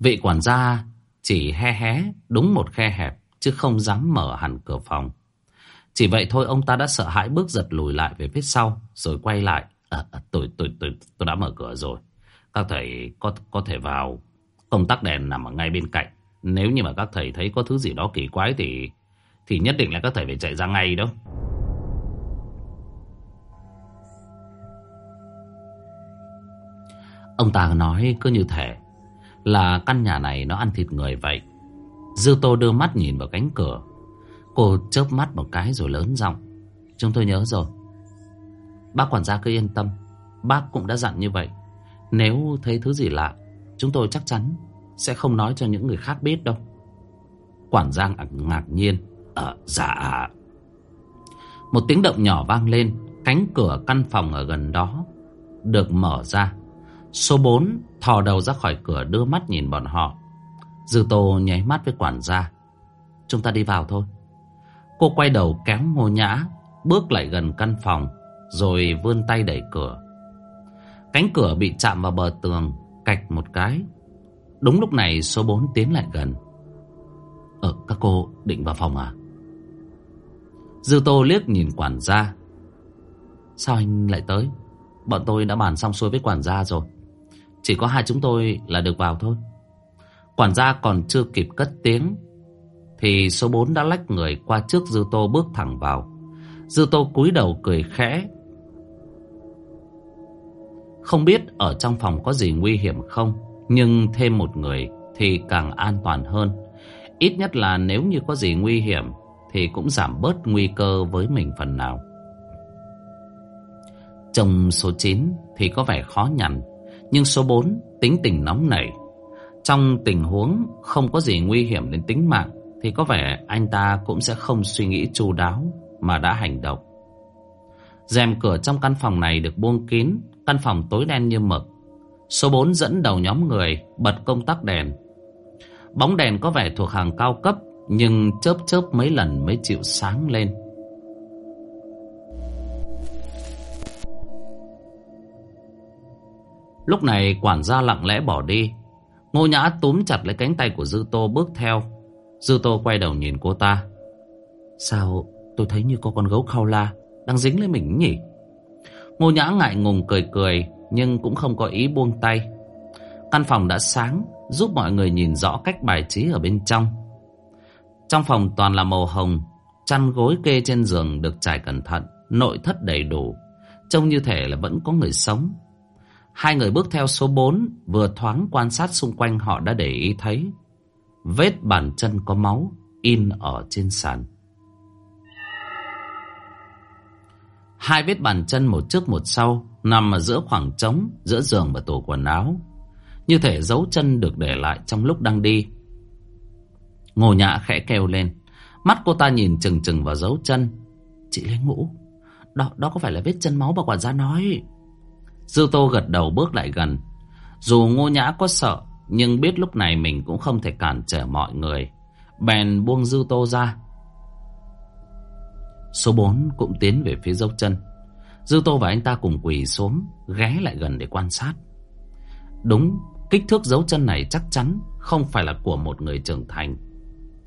Vị quản gia chỉ he hé đúng một khe hẹp chứ không dám mở hẳn cửa phòng. Chỉ vậy thôi ông ta đã sợ hãi bước giật lùi lại về phía sau rồi quay lại. À, à, tôi, tôi, tôi, tôi đã mở cửa rồi. Các thầy có, có thể vào Công tắc đèn nằm ở ngay bên cạnh. Nếu như mà các thầy thấy có thứ gì đó kỳ quái thì thì nhất định là các thầy phải chạy ra ngay đâu Ông ta nói cứ như thể là căn nhà này nó ăn thịt người vậy. Dư Tô đưa mắt nhìn vào cánh cửa. Cô chớp mắt một cái rồi lớn giọng. Chúng tôi nhớ rồi. Bác quản gia cứ yên tâm. Bác cũng đã dặn như vậy. Nếu thấy thứ gì lạ, chúng tôi chắc chắn sẽ không nói cho những người khác biết đâu. Quản gia ngạc nhiên. Ờ, dạ. Một tiếng động nhỏ vang lên. Cánh cửa căn phòng ở gần đó được mở ra. Số 4 thò đầu ra khỏi cửa đưa mắt nhìn bọn họ. Dư Tô nháy mắt với quản gia. Chúng ta đi vào thôi. Cô quay đầu kéo ngô nhã, bước lại gần căn phòng, rồi vươn tay đẩy cửa. Cánh cửa bị chạm vào bờ tường, cạch một cái. Đúng lúc này số 4 tiến lại gần. Ờ, các cô định vào phòng à? Dư Tô liếc nhìn quản gia. Sao anh lại tới? Bọn tôi đã bàn xong xuôi với quản gia rồi. Chỉ có hai chúng tôi là được vào thôi. Quản gia còn chưa kịp cất tiếng thì số 4 đã lách người qua trước Dư Tô bước thẳng vào. Dư Tô cúi đầu cười khẽ. Không biết ở trong phòng có gì nguy hiểm không, nhưng thêm một người thì càng an toàn hơn. Ít nhất là nếu như có gì nguy hiểm thì cũng giảm bớt nguy cơ với mình phần nào. Trong số 9 thì có vẻ khó nhằn, nhưng số 4 tính tình nóng nảy. Trong tình huống không có gì nguy hiểm đến tính mạng thì có vẻ anh ta cũng sẽ không suy nghĩ chu đáo mà đã hành động. rèm cửa trong căn phòng này được buông kín, căn phòng tối đen như mực. Số 4 dẫn đầu nhóm người bật công tắc đèn. Bóng đèn có vẻ thuộc hàng cao cấp nhưng chớp chớp mấy lần mới chịu sáng lên. Lúc này quản gia lặng lẽ bỏ đi. Ngô Nhã túm chặt lấy cánh tay của Dư Tô bước theo. Dư Tô quay đầu nhìn cô ta. Sao tôi thấy như có con gấu khao la đang dính lên mình nhỉ? Ngô Nhã ngại ngùng cười cười, nhưng cũng không có ý buông tay. Căn phòng đã sáng, giúp mọi người nhìn rõ cách bài trí ở bên trong. Trong phòng toàn là màu hồng, chăn gối kê trên giường được trải cẩn thận, nội thất đầy đủ, trông như thể là vẫn có người sống. Hai người bước theo số 4 vừa thoáng quan sát xung quanh họ đã để ý thấy vết bàn chân có máu in ở trên sàn. Hai vết bàn chân một trước một sau nằm ở giữa khoảng trống giữa giường và tủ quần áo. Như thể dấu chân được để lại trong lúc đang đi. Ngô Nhã khẽ kêu lên. Mắt cô ta nhìn chừng chừng vào dấu chân. Chị lấy ngũ. Đó, đó có phải là vết chân máu bà quản gia nói. Dư Tô gật đầu bước lại gần. Dù ngô nhã có sợ, nhưng biết lúc này mình cũng không thể cản trở mọi người. Bèn buông Dư Tô ra. Số 4 cũng tiến về phía dấu chân. Dư Tô và anh ta cùng quỳ xuống, ghé lại gần để quan sát. Đúng, kích thước dấu chân này chắc chắn không phải là của một người trưởng thành.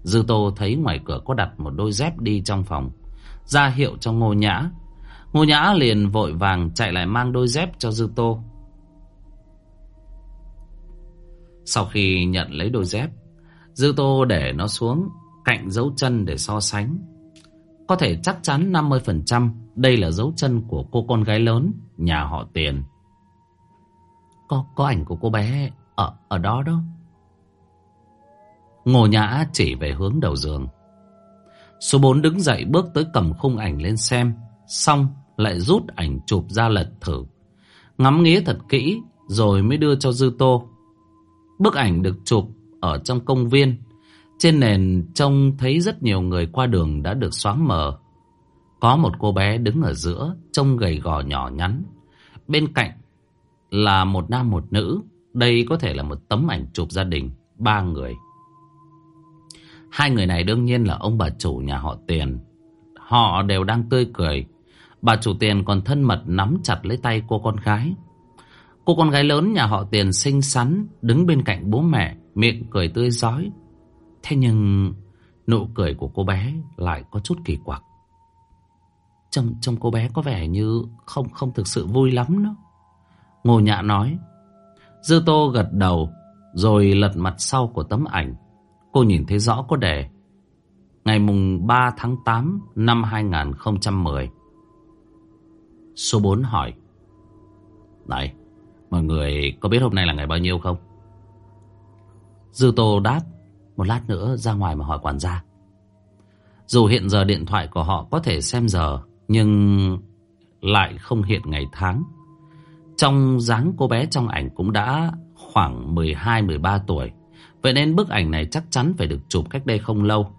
Dư Tô thấy ngoài cửa có đặt một đôi dép đi trong phòng, ra hiệu cho Ngô Nhã Ngô Nhã liền vội vàng chạy lại mang đôi dép cho Dư Tô. Sau khi nhận lấy đôi dép, Dư Tô để nó xuống cạnh dấu chân để so sánh. Có thể chắc chắn 50% đây là dấu chân của cô con gái lớn nhà họ Tiền. Có có ảnh của cô bé ở ở đó đó. Ngô Nhã chỉ về hướng đầu giường. Số 4 đứng dậy bước tới cầm khung ảnh lên xem. Xong lại rút ảnh chụp ra lật thử. Ngắm nghía thật kỹ rồi mới đưa cho Dư Tô. Bức ảnh được chụp ở trong công viên. Trên nền trông thấy rất nhiều người qua đường đã được xóa mờ. Có một cô bé đứng ở giữa, trông gầy gò nhỏ nhắn. Bên cạnh là một nam một nữ. Đây có thể là một tấm ảnh chụp gia đình, ba người. Hai người này đương nhiên là ông bà chủ nhà họ Tiền. Họ đều đang tươi cười. Bà chủ tiền còn thân mật nắm chặt lấy tay cô con gái. Cô con gái lớn nhà họ tiền xinh xắn, đứng bên cạnh bố mẹ, miệng cười tươi giói. Thế nhưng nụ cười của cô bé lại có chút kỳ quặc. Trông, trông cô bé có vẻ như không không thực sự vui lắm đó. Ngô nhạ nói. Dư tô gật đầu, Rồi lật mặt sau của tấm ảnh Cô nhìn thấy rõ có đề. Ngày mùng 3 tháng 8 năm 2010 Số 4 hỏi. Này, Mọi người có biết hôm nay là ngày bao nhiêu không? Dư Tô đáp Một lát nữa ra ngoài mà hỏi quản gia. Dù hiện giờ điện thoại của họ có thể xem giờ, Nhưng lại không hiện ngày tháng. Trong dáng cô bé trong ảnh cũng đã khoảng 12-13 tuổi. Vậy nên bức ảnh này chắc chắn phải được chụp cách đây không lâu.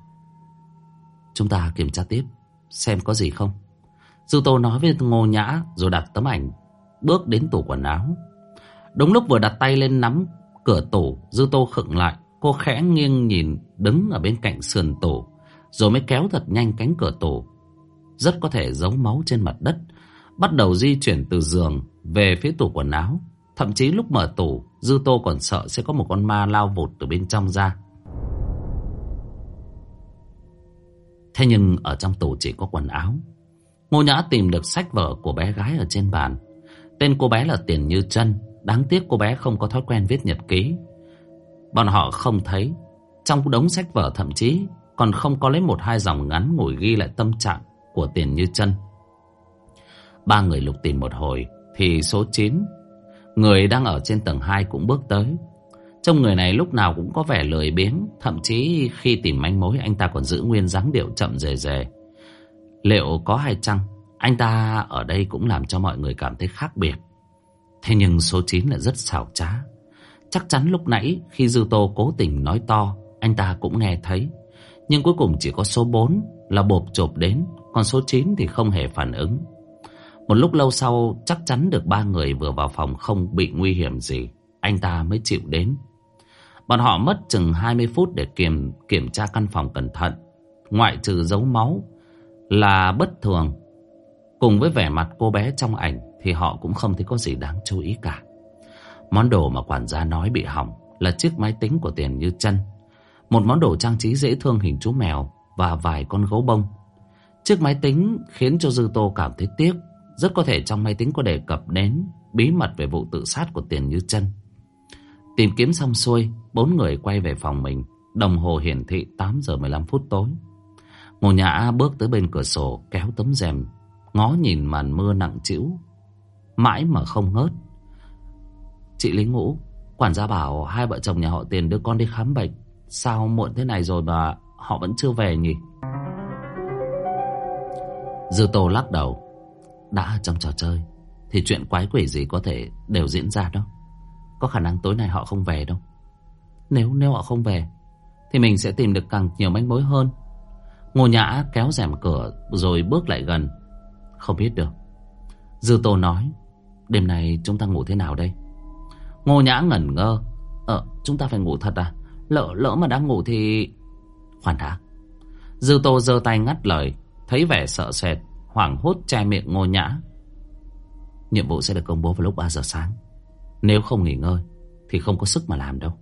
Chúng ta kiểm tra tiếp, Xem có gì không. Dư Tô nói với Ngô Nhã Rồi đặt tấm ảnh Bước đến tủ quần áo. Đúng lúc vừa đặt tay lên nắm cửa tủ, Dư Tô khựng lại. Cô khẽ nghiêng nhìn, đứng ở bên cạnh sườn tủ, Rồi mới kéo thật nhanh cánh cửa tủ. Rất có thể giấu máu trên mặt đất, Bắt đầu di chuyển từ giường Về phía tủ quần áo. Thậm chí lúc mở tủ Dư Tô còn sợ sẽ có một con ma lao vụt từ bên trong ra. Thế nhưng ở trong tủ chỉ có quần áo. Ngô Nhã tìm được sách vở của bé gái ở trên bàn. Tên cô bé là Tiền Như Trân. Đáng tiếc cô bé không có thói quen viết nhật ký. Bọn họ không thấy. Trong đống sách vở thậm chí Còn không có lấy một hai dòng ngắn ngủi ghi lại tâm trạng của Tiền Như Trân. Ba người lục tìm một hồi Thì số 9 Người đang ở trên tầng 2 cũng bước tới. Trong người này lúc nào cũng có vẻ lười biếng, Thậm chí khi tìm manh mối, Anh ta còn giữ nguyên dáng điệu chậm rề rề. Liệu có hay chăng? Anh ta ở đây cũng làm cho mọi người cảm thấy khác biệt. Thế nhưng số 9 là rất xảo trá. Chắc chắn lúc nãy khi Dư Tô cố tình nói to, Anh ta cũng nghe thấy. Nhưng cuối cùng chỉ có số 4 là bộp chộp đến, Còn số 9 thì không hề phản ứng. Một lúc lâu sau chắc chắn được ba người vừa vào phòng không bị nguy hiểm gì Anh ta mới chịu đến. Bọn họ mất chừng 20 phút để kiểm, kiểm tra căn phòng cẩn thận Ngoại trừ dấu máu là bất thường. Cùng với vẻ mặt cô bé trong ảnh Thì họ cũng không thấy có gì đáng chú ý cả. Món đồ mà quản gia nói bị hỏng Là chiếc máy tính của tiền như chân Một món đồ trang trí dễ thương hình chú mèo Và vài con gấu bông. Chiếc máy tính khiến cho Dư Tô cảm thấy tiếc. Rất có thể trong máy tính có đề cập đến Bí mật về vụ tự sát của tiền như chân Tìm kiếm xong xuôi Bốn người quay về phòng mình Đồng hồ hiển thị 8 giờ 15 phút tối Ngô Nhã bước tới bên cửa sổ kéo tấm rèm ngó nhìn màn mưa nặng trĩu mãi mà không ngớt. Chị Lý Ngũ, quản gia bảo hai vợ chồng nhà họ Tiền đưa con đi khám bệnh. Sao muộn thế này rồi mà họ vẫn chưa về nhỉ? Dư Tô lắc đầu. Đã trong trò chơi thì chuyện quái quỷ gì có thể đều diễn ra đâu. Có khả năng tối nay họ không về đâu. Nếu nếu họ không về thì mình sẽ tìm được càng nhiều manh mối hơn. Ngô Nhã kéo rèm cửa rồi bước lại gần. Không biết được. Dư Tô nói, đêm nay chúng ta ngủ thế nào đây? Ngô Nhã ngẩn ngơ. Ờ, chúng ta phải ngủ thật à? Lỡ lỡ mà đang ngủ thì... Khoan đã. Dư Tô giơ tay ngắt lời, thấy vẻ sợ sệt, hoảng hốt che miệng Ngô Nhã. Nhiệm vụ sẽ được công bố vào lúc ba giờ sáng. Nếu không nghỉ ngơi, thì không có sức mà làm đâu.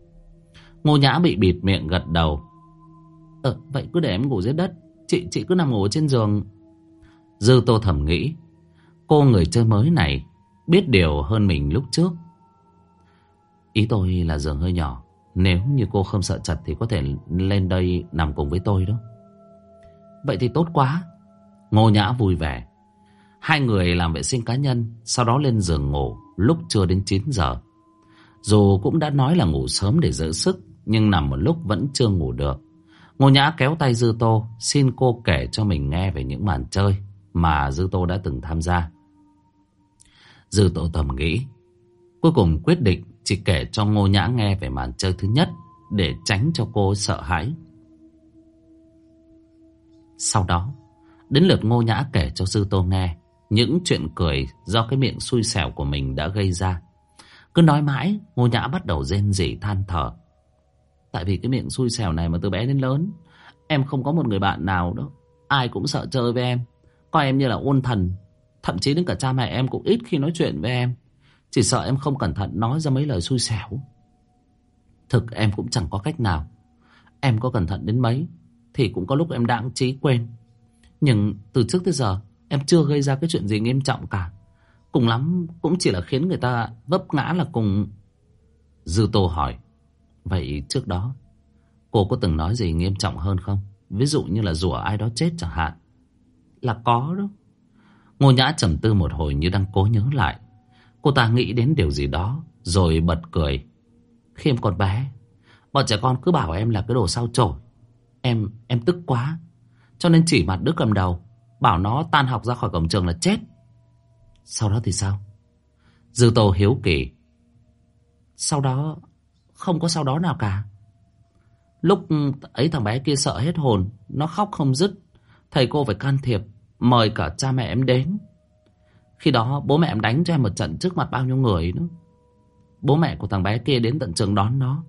Ngô Nhã bị bịt miệng gật đầu. Ờ, vậy cứ để em ngủ dưới đất. Chị chị cứ nằm ngủ trên giường Dư tô thầm nghĩ Cô người chơi mới này Biết điều hơn mình lúc trước Ý tôi là giường hơi nhỏ Nếu như cô không sợ chật Thì có thể lên đây nằm cùng với tôi đó Vậy thì tốt quá Ngô Nhã vui vẻ. Hai người làm vệ sinh cá nhân, Sau đó lên giường ngủ, Lúc chưa đến 9 giờ. Dù cũng đã nói là ngủ sớm để giữ sức, Nhưng nằm một lúc vẫn chưa ngủ được. Ngô Nhã kéo tay Dư Tô, Xin cô kể cho mình nghe về những màn chơi Mà Dư Tô đã từng tham gia. Dư Tô tầm nghĩ, Cuối cùng quyết định chỉ kể cho Ngô Nhã nghe về màn chơi thứ nhất Để tránh cho cô sợ hãi. Sau đó Đến lượt Ngô Nhã kể cho sư Tô nghe. Những chuyện cười do cái miệng xui xẻo của mình đã gây ra. Cứ nói mãi, Ngô Nhã bắt đầu rên rỉ than thở. Tại vì cái miệng xui xẻo này mà từ bé đến lớn, Em không có một người bạn nào đâu Ai cũng sợ chơi với em. Coi em như là ôn thần. Thậm chí đến cả cha mẹ em cũng ít khi nói chuyện với em. Chỉ sợ em không cẩn thận nói ra mấy lời xui xẻo. Thực em cũng chẳng có cách nào. Em có cẩn thận đến mấy Thì cũng có lúc em đãng trí quên. Nhưng từ trước tới giờ, Em chưa gây ra cái chuyện gì nghiêm trọng cả. Cùng lắm cũng chỉ là khiến người ta vấp ngã là cùng. Dư Tô hỏi, Vậy trước đó, Cô có từng nói gì nghiêm trọng hơn không? Ví dụ như là rủa ai đó chết chẳng hạn. Là có đó. Ngô Nhã trầm tư một hồi như đang cố nhớ lại. Cô ta nghĩ đến điều gì đó, Rồi bật cười. Khi em còn bé, Bọn trẻ con cứ bảo em là cái đồ sao chổi. Em em tức quá. Cho nên chỉ mặt Đức cầm đầu, Bảo nó tan học ra khỏi cổng trường là chết. Sau đó thì sao? Dư Tô hiếu kỳ. Sau đó, Không có sau đó nào cả. Lúc ấy thằng bé kia sợ hết hồn, Nó khóc không dứt. Thầy cô phải can thiệp, Mời cả cha mẹ em đến. Khi đó, bố mẹ em đánh cho em một trận trước mặt bao nhiêu người nữa. Bố mẹ của thằng bé kia đến tận trường đón nó,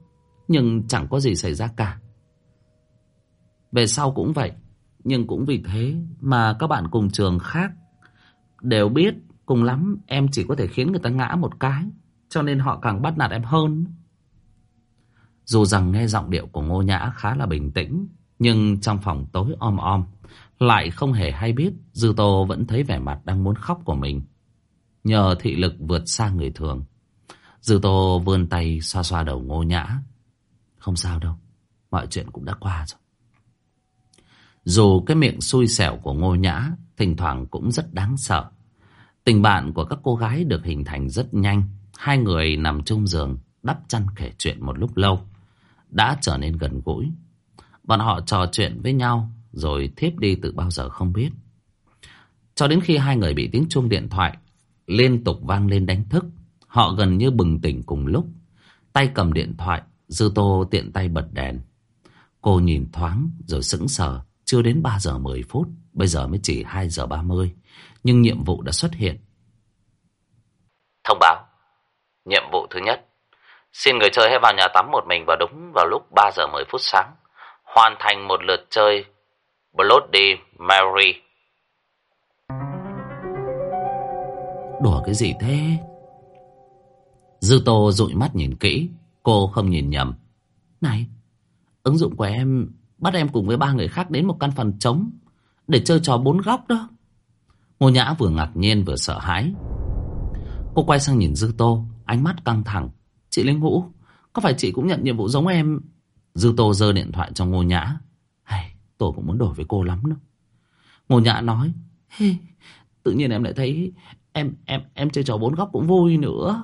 Nhưng chẳng có gì xảy ra cả. Về sau cũng vậy. Nhưng cũng vì thế Mà các bạn cùng trường khác Đều biết cùng lắm, Em chỉ có thể khiến người ta ngã một cái, Cho nên họ càng bắt nạt em hơn. Dù rằng nghe giọng điệu của Ngô Nhã khá là bình tĩnh, Nhưng trong phòng tối om om, lại không hề hay biết Dư Tô vẫn thấy vẻ mặt đang muốn khóc của mình. Nhờ thị lực vượt xa người thường, Dư Tô vươn tay xoa xoa đầu ngô nhã. Không sao đâu, Mọi chuyện cũng đã qua rồi. Dù cái miệng xui xẻo của ngô nhã Thỉnh thoảng cũng rất đáng sợ Tình bạn của các cô gái được hình thành rất nhanh Hai người nằm chung giường Đắp chăn kể chuyện một lúc lâu Đã trở nên gần gũi Bọn họ trò chuyện với nhau rồi thiếp đi từ bao giờ không biết. Cho đến khi hai người bị tiếng chuông điện thoại liên tục vang lên đánh thức, họ gần như bừng tỉnh cùng lúc. Tay cầm điện thoại, Dư Tô tiện tay bật đèn. Cô nhìn thoáng rồi sững sờ, chưa đến 3 giờ 10 phút, bây giờ mới chỉ 2 giờ 30, nhưng nhiệm vụ đã xuất hiện. Thông báo, nhiệm vụ thứ nhất, xin người chơi hãy vào nhà tắm một mình vào đúng vào lúc 3 giờ 10 phút sáng, hoàn thành một lượt chơi Bloody Mary. Đùa cái gì thế? Dư Tô dụi mắt nhìn kỹ, cô không nhìn nhầm. Này, ứng dụng của em bắt em cùng với ba người khác đến một căn phòng trống để chơi trò bốn góc đó. Ngô Nhã vừa ngạc nhiên vừa sợ hãi. Cô quay sang nhìn Dư Tô, ánh mắt căng thẳng. Chị Linh Vũ, có phải chị cũng nhận nhiệm vụ giống em? Dư Tô giơ điện thoại cho Ngô Nhã. Tôi cũng muốn đổi với cô lắm đó. Ngô Nhã nói, hey, tự nhiên em lại thấy em em em chơi trò bốn góc cũng vui nữa.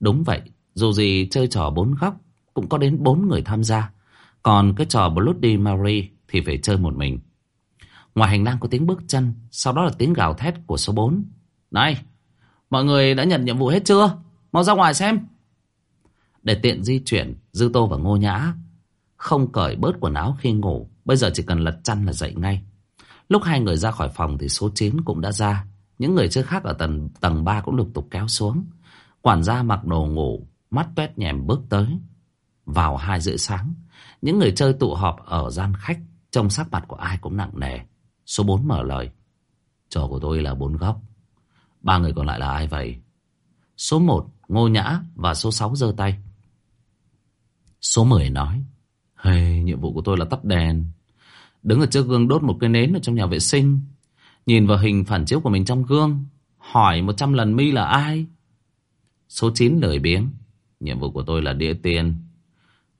Đúng vậy, dù gì chơi trò bốn góc cũng có đến bốn người tham gia. Còn cái trò Bloody Mary thì phải chơi một mình. Ngoài hành lang có tiếng bước chân, sau đó là tiếng gào thét của số 4. Này, mọi người đã nhận nhiệm vụ hết chưa? Mau ra ngoài xem. Để tiện di chuyển, Dư Tô và Ngô Nhã không cởi bớt quần áo khi ngủ Bây giờ chỉ cần lật chăn là dậy ngay Lúc hai người ra khỏi phòng thì số 9 cũng đã ra Những người chơi khác ở tầng, tầng 3 cũng lục tục kéo xuống Quản gia mặc đồ ngủ Mắt tuét nhèm bước tới Vào hai rưỡi sáng những người chơi tụ họp ở gian khách Trông sắc mặt của ai cũng nặng nề. Số 4 mở lời. Trò của tôi là bốn góc. Ba người còn lại là ai vậy? Số 1 Ngô Nhã và số 6 giơ tay. Số 10 nói. Hey, nhiệm vụ của tôi là tắt đèn. Đứng ở trước gương đốt một cái nến ở trong nhà vệ sinh. Nhìn vào hình phản chiếu của mình trong gương. Hỏi một trăm lần mi là ai? Số 9 lời biếng. Nhiệm vụ của tôi là đĩa tiền.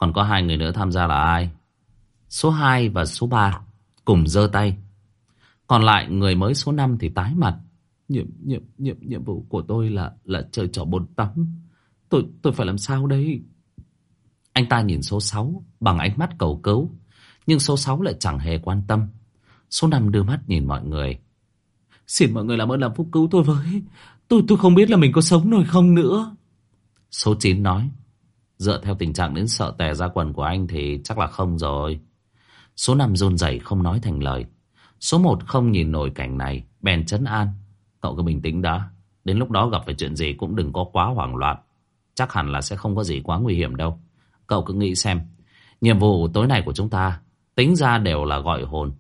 Còn có hai người nữa tham gia là ai Số 2 và số 3 Cùng giơ tay Còn lại người mới số 5 thì tái mặt Nhiệm nhiệm nhiệm nhiệm vụ của tôi là là chơi trò bồn tắm. Tôi tôi phải làm sao đây? Anh ta nhìn số 6 bằng ánh mắt cầu cứu. Nhưng số 6 lại chẳng hề quan tâm. Số 5 đưa mắt nhìn mọi người. Xin mọi người làm ơn làm phúc cứu tôi với. Tôi tôi không biết là mình có sống nổi không nữa. Số 9 nói. Dựa theo tình trạng đến sợ tè ra quần của anh thì chắc là không rồi. Số 5 run rẩy không nói thành lời. Số 1 không nhìn nổi cảnh này. Bèn chấn an. Cậu cứ bình tĩnh đã. Đến lúc đó gặp phải chuyện gì cũng đừng có quá hoảng loạn. Chắc hẳn là sẽ không có gì quá nguy hiểm đâu. Cậu cứ nghĩ xem, nhiệm vụ tối nay của chúng ta tính ra đều là gọi hồn.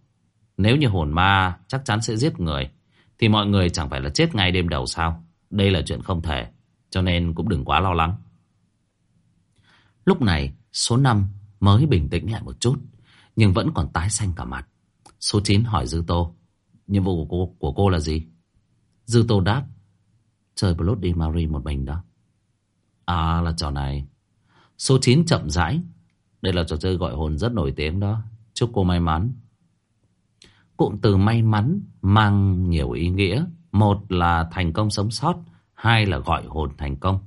Nếu như hồn ma chắc chắn sẽ giết người, thì mọi người chẳng phải là chết ngay đêm đầu sao? Đây là chuyện không thể, cho nên cũng đừng quá lo lắng. Lúc này, số 5 mới bình tĩnh lại một chút, nhưng vẫn còn tái xanh cả mặt. Số 9 hỏi Dư Tô, nhiệm vụ của cô, của cô là gì? Dư Tô đáp, chơi Bloody Mary một mình đó. À là trò này Số 9 chậm rãi. Đây là trò chơi gọi hồn rất nổi tiếng đó. Chúc cô may mắn. Cụm từ may mắn mang nhiều ý nghĩa. Một là thành công sống sót, hai là gọi hồn thành công.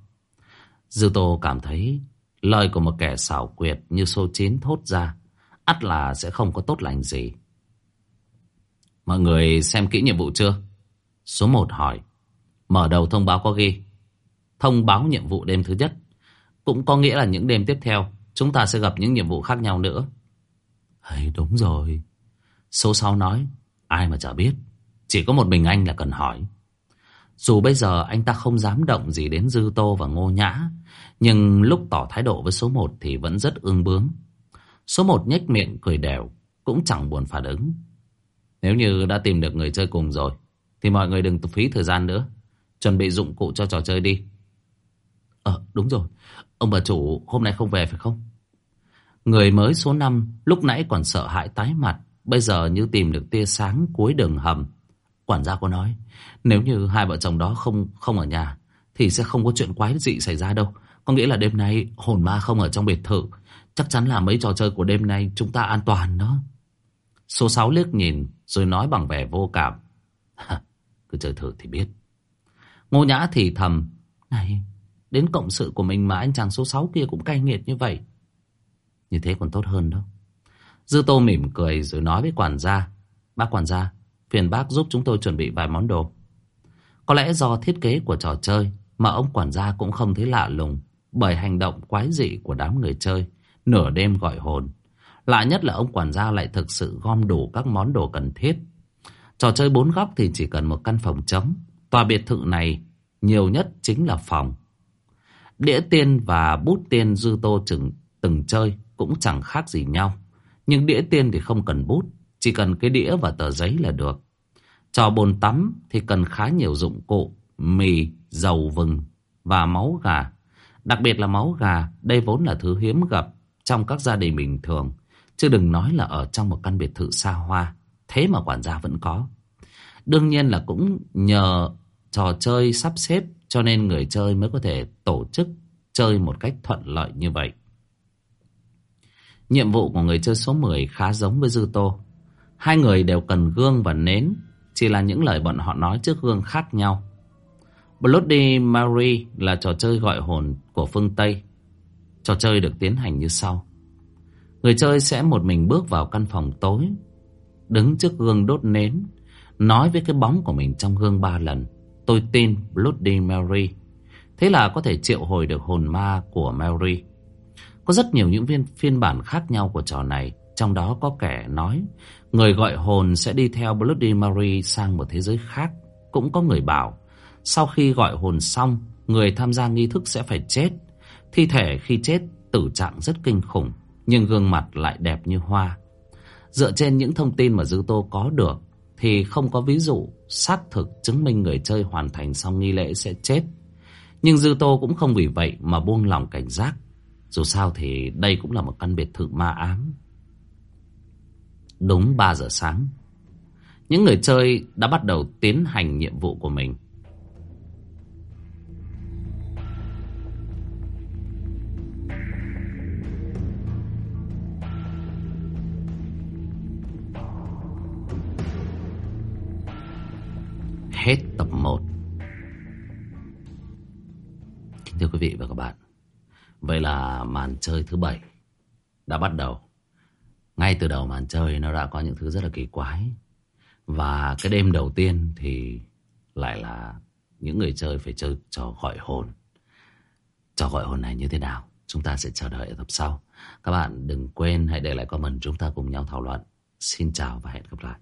Dư Tô cảm thấy lời của một kẻ xảo quyệt như số 9 thốt ra, ắt là sẽ không có tốt lành gì. Mọi người xem kỹ nhiệm vụ chưa? Số 1 hỏi. Mở đầu thông báo có ghi. Thông báo nhiệm vụ đêm thứ nhất. Cũng có nghĩa là những đêm tiếp theo, chúng ta sẽ gặp những nhiệm vụ khác nhau nữa. Hay đúng rồi. Số 6 nói, ai mà chả biết. Chỉ có một mình anh là cần hỏi. Dù bây giờ anh ta không dám động gì đến Dư Tô và Ngô Nhã, nhưng lúc tỏ thái độ với số 1 thì vẫn rất ương bướng. Số 1 nhếch miệng cười đều, cũng chẳng buồn phản ứng. Nếu như đã tìm được người chơi cùng rồi, thì mọi người đừng phí thời gian nữa. Chuẩn bị dụng cụ cho trò chơi đi. Ờ, đúng rồi. Ông bà chủ hôm nay không về phải không? Người mới số 5 lúc nãy còn sợ hãi tái mặt, bây giờ như tìm được tia sáng cuối đường hầm. Quản gia có nói, nếu như hai vợ chồng đó không không ở nhà, thì sẽ không có chuyện quái dị xảy ra đâu. Có nghĩa là đêm nay hồn ma không ở trong biệt thự. Chắc chắn là mấy trò chơi của đêm nay chúng ta an toàn đó. Số 6 liếc nhìn rồi nói bằng vẻ vô cảm. Cứ chơi thử thì biết. Ngô Nhã thì thầm. Này, đến cộng sự của mình mà anh chàng số 6 kia cũng cay nghiệt như vậy. Như thế còn tốt hơn đó Dư Tô mỉm cười rồi nói với quản gia. Bác quản gia, phiền bác giúp chúng tôi chuẩn bị vài món đồ. Có lẽ do thiết kế của trò chơi mà ông quản gia cũng không thấy lạ lùng bởi hành động quái dị của đám người chơi nửa đêm gọi hồn. Lạ nhất là ông quản gia lại thực sự gom đủ các món đồ cần thiết. Trò chơi bốn góc thì chỉ cần một căn phòng trống. Tòa biệt thự này nhiều nhất chính là phòng. Đĩa tiên và bút tiên dư tô chừng từng chơi cũng chẳng khác gì nhau. Nhưng đĩa tiên thì không cần bút, chỉ cần cái đĩa và tờ giấy là được. Trò bồn tắm thì cần khá nhiều dụng cụ, mì, dầu vừng và máu gà. Đặc biệt là máu gà, đây vốn là thứ hiếm gặp trong các gia đình bình thường. Chứ đừng nói là ở trong một căn biệt thự xa hoa. Thế mà quản gia vẫn có. Đương nhiên là cũng nhờ trò chơi sắp xếp cho nên người chơi mới có thể tổ chức chơi một cách thuận lợi như vậy. Nhiệm vụ của người chơi số 10 khá giống với Dư Tô. Hai người đều cần gương và nến, chỉ là những lời bọn họ nói trước gương khác nhau. Bloody Mary là trò chơi gọi hồn của phương Tây. Trò chơi được tiến hành như sau. Người chơi sẽ một mình bước vào căn phòng tối, đứng trước gương đốt nến, nói với cái bóng của mình trong gương ba lần. Tôi tin Bloody Mary. Thế là có thể triệu hồi được hồn ma của Mary. Có rất nhiều những viên phiên bản khác nhau của trò này. Trong đó có kẻ nói người gọi hồn sẽ đi theo Bloody Mary sang một thế giới khác. Cũng có người bảo sau khi gọi hồn xong người tham gia nghi thức sẽ phải chết. Thi thể khi chết tử trạng rất kinh khủng nhưng gương mặt lại đẹp như hoa. Dựa trên những thông tin mà Dư Tô có được thì không có ví dụ xác thực chứng minh người chơi hoàn thành xong nghi lễ sẽ chết. Nhưng Dư Tô cũng không vì vậy mà buông lòng cảnh giác. Dù sao thì đây cũng là một căn biệt thự ma ám. Đúng 3 giờ sáng, những người chơi đã bắt đầu tiến hành nhiệm vụ của mình. Hết tập 1 thưa quý vị và các bạn, Vậy là màn chơi thứ bảy đã bắt đầu. Ngay từ đầu màn chơi nó đã có những thứ rất là kỳ quái. Và cái đêm đầu tiên thì lại là những người chơi phải chơi trò gọi hồn. Trò gọi hồn này như thế nào? Chúng ta sẽ chờ đợi ở tập sau. Các bạn đừng quên hãy để lại comment, chúng ta cùng nhau thảo luận. Xin chào và hẹn gặp lại.